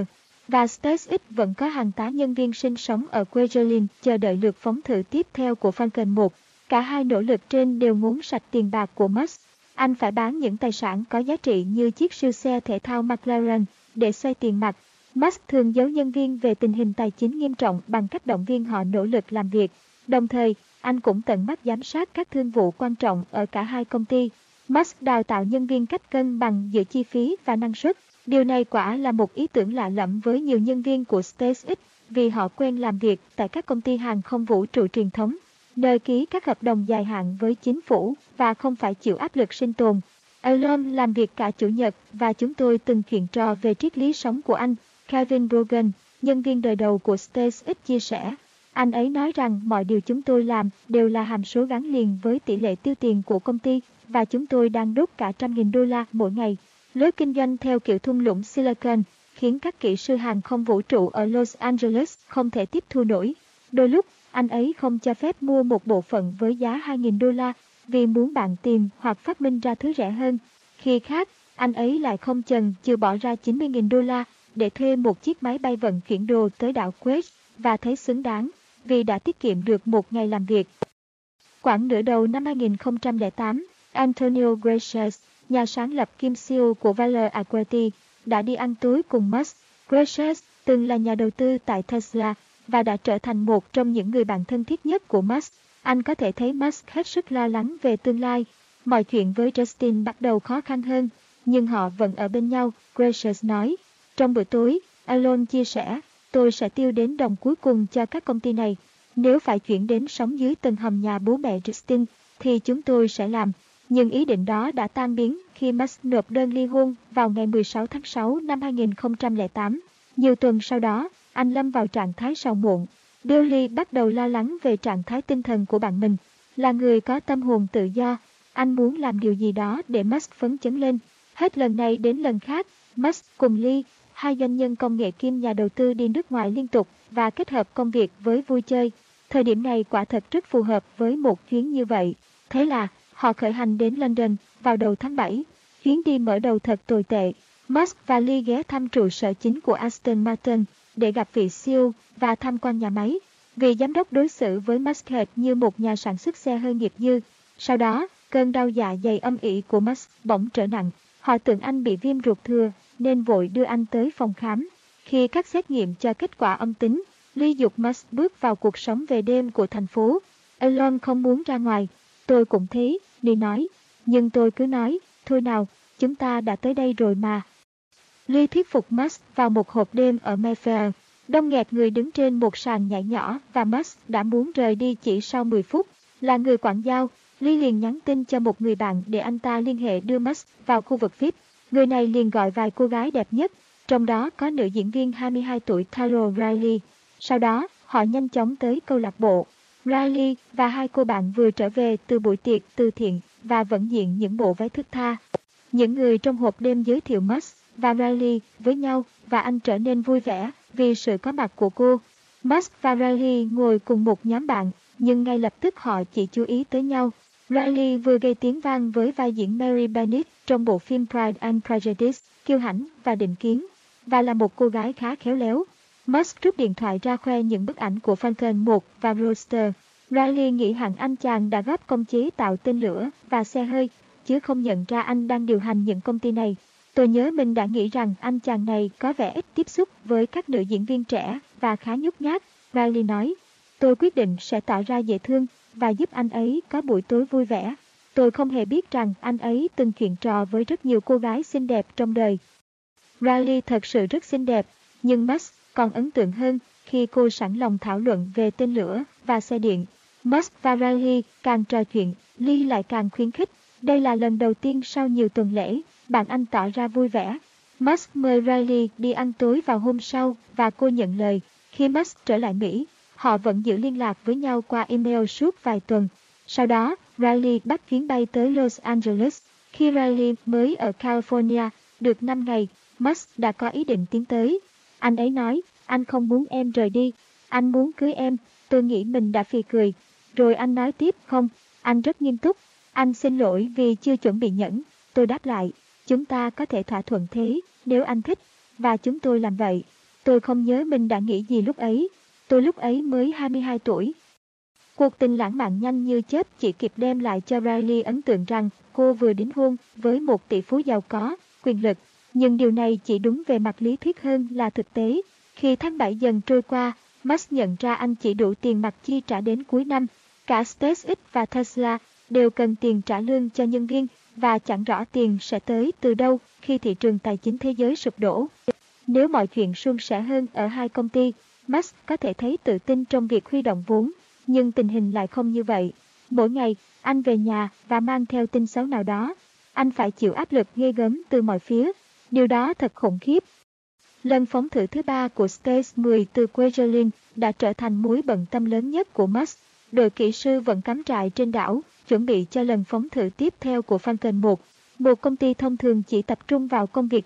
và SpaceX vẫn có hàng tá nhân viên sinh sống ở Kwajalein chờ đợi lượt phóng thử tiếp theo của Falcon 1. Cả hai nỗ lực trên đều muốn sạch tiền bạc của Musk. Anh phải bán những tài sản có giá trị như chiếc siêu xe thể thao McLaren để xoay tiền mặt. Musk thường giấu nhân viên về tình hình tài chính nghiêm trọng bằng cách động viên họ nỗ lực làm việc. Đồng thời, anh cũng tận mắt giám sát các thương vụ quan trọng ở cả hai công ty. Musk đào tạo nhân viên cách cân bằng giữa chi phí và năng suất. Điều này quả là một ý tưởng lạ lẫm với nhiều nhân viên của SpaceX vì họ quen làm việc tại các công ty hàng không vũ trụ truyền thống, nơi ký các hợp đồng dài hạn với chính phủ và không phải chịu áp lực sinh tồn. Elon làm việc cả chủ nhật và chúng tôi từng chuyện trò về triết lý sống của anh. Kevin Brogan, nhân viên đời đầu của SpaceX chia sẻ. Anh ấy nói rằng mọi điều chúng tôi làm đều là hàm số gắn liền với tỷ lệ tiêu tiền của công ty và chúng tôi đang đốt cả trăm nghìn đô la mỗi ngày. Lối kinh doanh theo kiểu thung lũng Silicon khiến các kỹ sư hàng không vũ trụ ở Los Angeles không thể tiếp thu nổi. Đôi lúc, anh ấy không cho phép mua một bộ phận với giá 2.000 đô la vì muốn bạn tìm hoặc phát minh ra thứ rẻ hơn. Khi khác, anh ấy lại không chần chừ bỏ ra 90.000 đô la để thuê một chiếc máy bay vận chuyển đồ tới đảo Quest và thấy xứng đáng vì đã tiết kiệm được một ngày làm việc. Khoảng nửa đầu năm 2008, Antonio Gracias, nhà sáng lập kim siêu của Valor Equity, đã đi ăn tối cùng Musk. Gracias từng là nhà đầu tư tại Tesla và đã trở thành một trong những người bạn thân thiết nhất của Musk. Anh có thể thấy Musk hết sức lo lắng về tương lai. Mọi chuyện với Justin bắt đầu khó khăn hơn, nhưng họ vẫn ở bên nhau, Gracious nói. Trong bữa tối, Elon chia sẻ, tôi sẽ tiêu đến đồng cuối cùng cho các công ty này. Nếu phải chuyển đến sống dưới tầng hầm nhà bố mẹ Justin, thì chúng tôi sẽ làm. Nhưng ý định đó đã tan biến khi Musk nộp đơn ly hôn vào ngày 16 tháng 6 năm 2008. Nhiều tuần sau đó, anh lâm vào trạng thái sầu muộn. Billy bắt đầu lo lắng về trạng thái tinh thần của bạn mình. Là người có tâm hồn tự do, anh muốn làm điều gì đó để Musk phấn chấn lên. Hết lần này đến lần khác, Musk cùng Lee, hai doanh nhân công nghệ kim nhà đầu tư đi nước ngoài liên tục và kết hợp công việc với vui chơi. Thời điểm này quả thật rất phù hợp với một chuyến như vậy. Thế là, họ khởi hành đến London vào đầu tháng 7. Chuyến đi mở đầu thật tồi tệ. Musk và Lee ghé thăm trụ sở chính của Aston Martin để gặp vị siêu và tham quan nhà máy. vị giám đốc đối xử với Musk hệt như một nhà sản xuất xe hơi nghiệp dư. Sau đó, cơn đau dạ dày âm ỉ của Musk bỗng trở nặng. Họ tưởng anh bị viêm ruột thừa nên vội đưa anh tới phòng khám. Khi các xét nghiệm cho kết quả âm tính, Lee dục Musk bước vào cuộc sống về đêm của thành phố. Elon không muốn ra ngoài. Tôi cũng thế, Lee nói. Nhưng tôi cứ nói, thôi nào, chúng ta đã tới đây rồi mà. Lee thuyết phục Max vào một hộp đêm ở Mayfair. Đông nghẹt người đứng trên một sàn nhảy nhỏ và Max đã muốn rời đi chỉ sau 10 phút. Là người quản giao, Lee liền nhắn tin cho một người bạn để anh ta liên hệ đưa Max vào khu vực VIP. Người này liền gọi vài cô gái đẹp nhất, trong đó có nữ diễn viên 22 tuổi Carol Riley. Sau đó, họ nhanh chóng tới câu lạc bộ. Riley và hai cô bạn vừa trở về từ buổi tiệc từ thiện và vẫn diện những bộ váy thức tha. Những người trong hộp đêm giới thiệu Musk và Riley với nhau và anh trở nên vui vẻ vì sự có mặt của cô. Musk và Riley ngồi cùng một nhóm bạn, nhưng ngay lập tức họ chỉ chú ý tới nhau. Riley vừa gây tiếng vang với vai diễn Mary Bennett trong bộ phim Pride and Prejudice, kiêu hãnh và định kiến, và là một cô gái khá khéo léo. Musk rút điện thoại ra khoe những bức ảnh của Falcon 1 và Roadster. Riley nghĩ hẳn anh chàng đã góp công chế tạo tên lửa và xe hơi, chứ không nhận ra anh đang điều hành những công ty này. Tôi nhớ mình đã nghĩ rằng anh chàng này có vẻ ít tiếp xúc với các nữ diễn viên trẻ và khá nhút nhát, Riley nói. Tôi quyết định sẽ tỏ ra dễ thương và giúp anh ấy có buổi tối vui vẻ. Tôi không hề biết rằng anh ấy từng chuyện trò với rất nhiều cô gái xinh đẹp trong đời. Riley thật sự rất xinh đẹp, nhưng Musk còn ấn tượng hơn khi cô sẵn lòng thảo luận về tên lửa và xe điện. Musk và Riley càng trò chuyện, Lee lại càng khuyến khích. Đây là lần đầu tiên sau nhiều tuần lễ, bạn anh tỏ ra vui vẻ. Musk mời Riley đi ăn tối vào hôm sau và cô nhận lời. Khi Musk trở lại Mỹ, họ vẫn giữ liên lạc với nhau qua email suốt vài tuần. Sau đó, Riley bắt chuyến bay tới Los Angeles. Khi Riley mới ở California, được 5 ngày, Musk đã có ý định tiến tới. Anh ấy nói, anh không muốn em rời đi, anh muốn cưới em, tôi nghĩ mình đã phì cười. Rồi anh nói tiếp, không, anh rất nghiêm túc, anh xin lỗi vì chưa chuẩn bị nhẫn. Tôi đáp lại, chúng ta có thể thỏa thuận thế, nếu anh thích, và chúng tôi làm vậy. Tôi không nhớ mình đã nghĩ gì lúc ấy, tôi lúc ấy mới 22 tuổi. Cuộc tình lãng mạn nhanh như chớp chỉ kịp đem lại cho Riley ấn tượng rằng cô vừa đính hôn với một tỷ phú giàu có, quyền lực. Nhưng điều này chỉ đúng về mặt lý thuyết hơn là thực tế. Khi tháng 7 dần trôi qua, Musk nhận ra anh chỉ đủ tiền mặt chi trả đến cuối năm. Cả SpaceX và Tesla đều cần tiền trả lương cho nhân viên và chẳng rõ tiền sẽ tới từ đâu khi thị trường tài chính thế giới sụp đổ. Nếu mọi chuyện suôn sẻ hơn ở hai công ty, Musk có thể thấy tự tin trong việc huy động vốn, nhưng tình hình lại không như vậy. Mỗi ngày, anh về nhà và mang theo tin xấu nào đó. anh phải chịu áp lực ghê gớm từ mọi phía. Điều đó thật khủng khiếp. Lần phóng thử thứ ba của Space 10 từ Kwajalein đã trở thành mối bận tâm lớn nhất của Musk. Đội kỹ sư vẫn cắm trại trên đảo, chuẩn bị cho lần phóng thử tiếp theo của Falcon 1. Một công ty thông thường chỉ tập trung vào công việc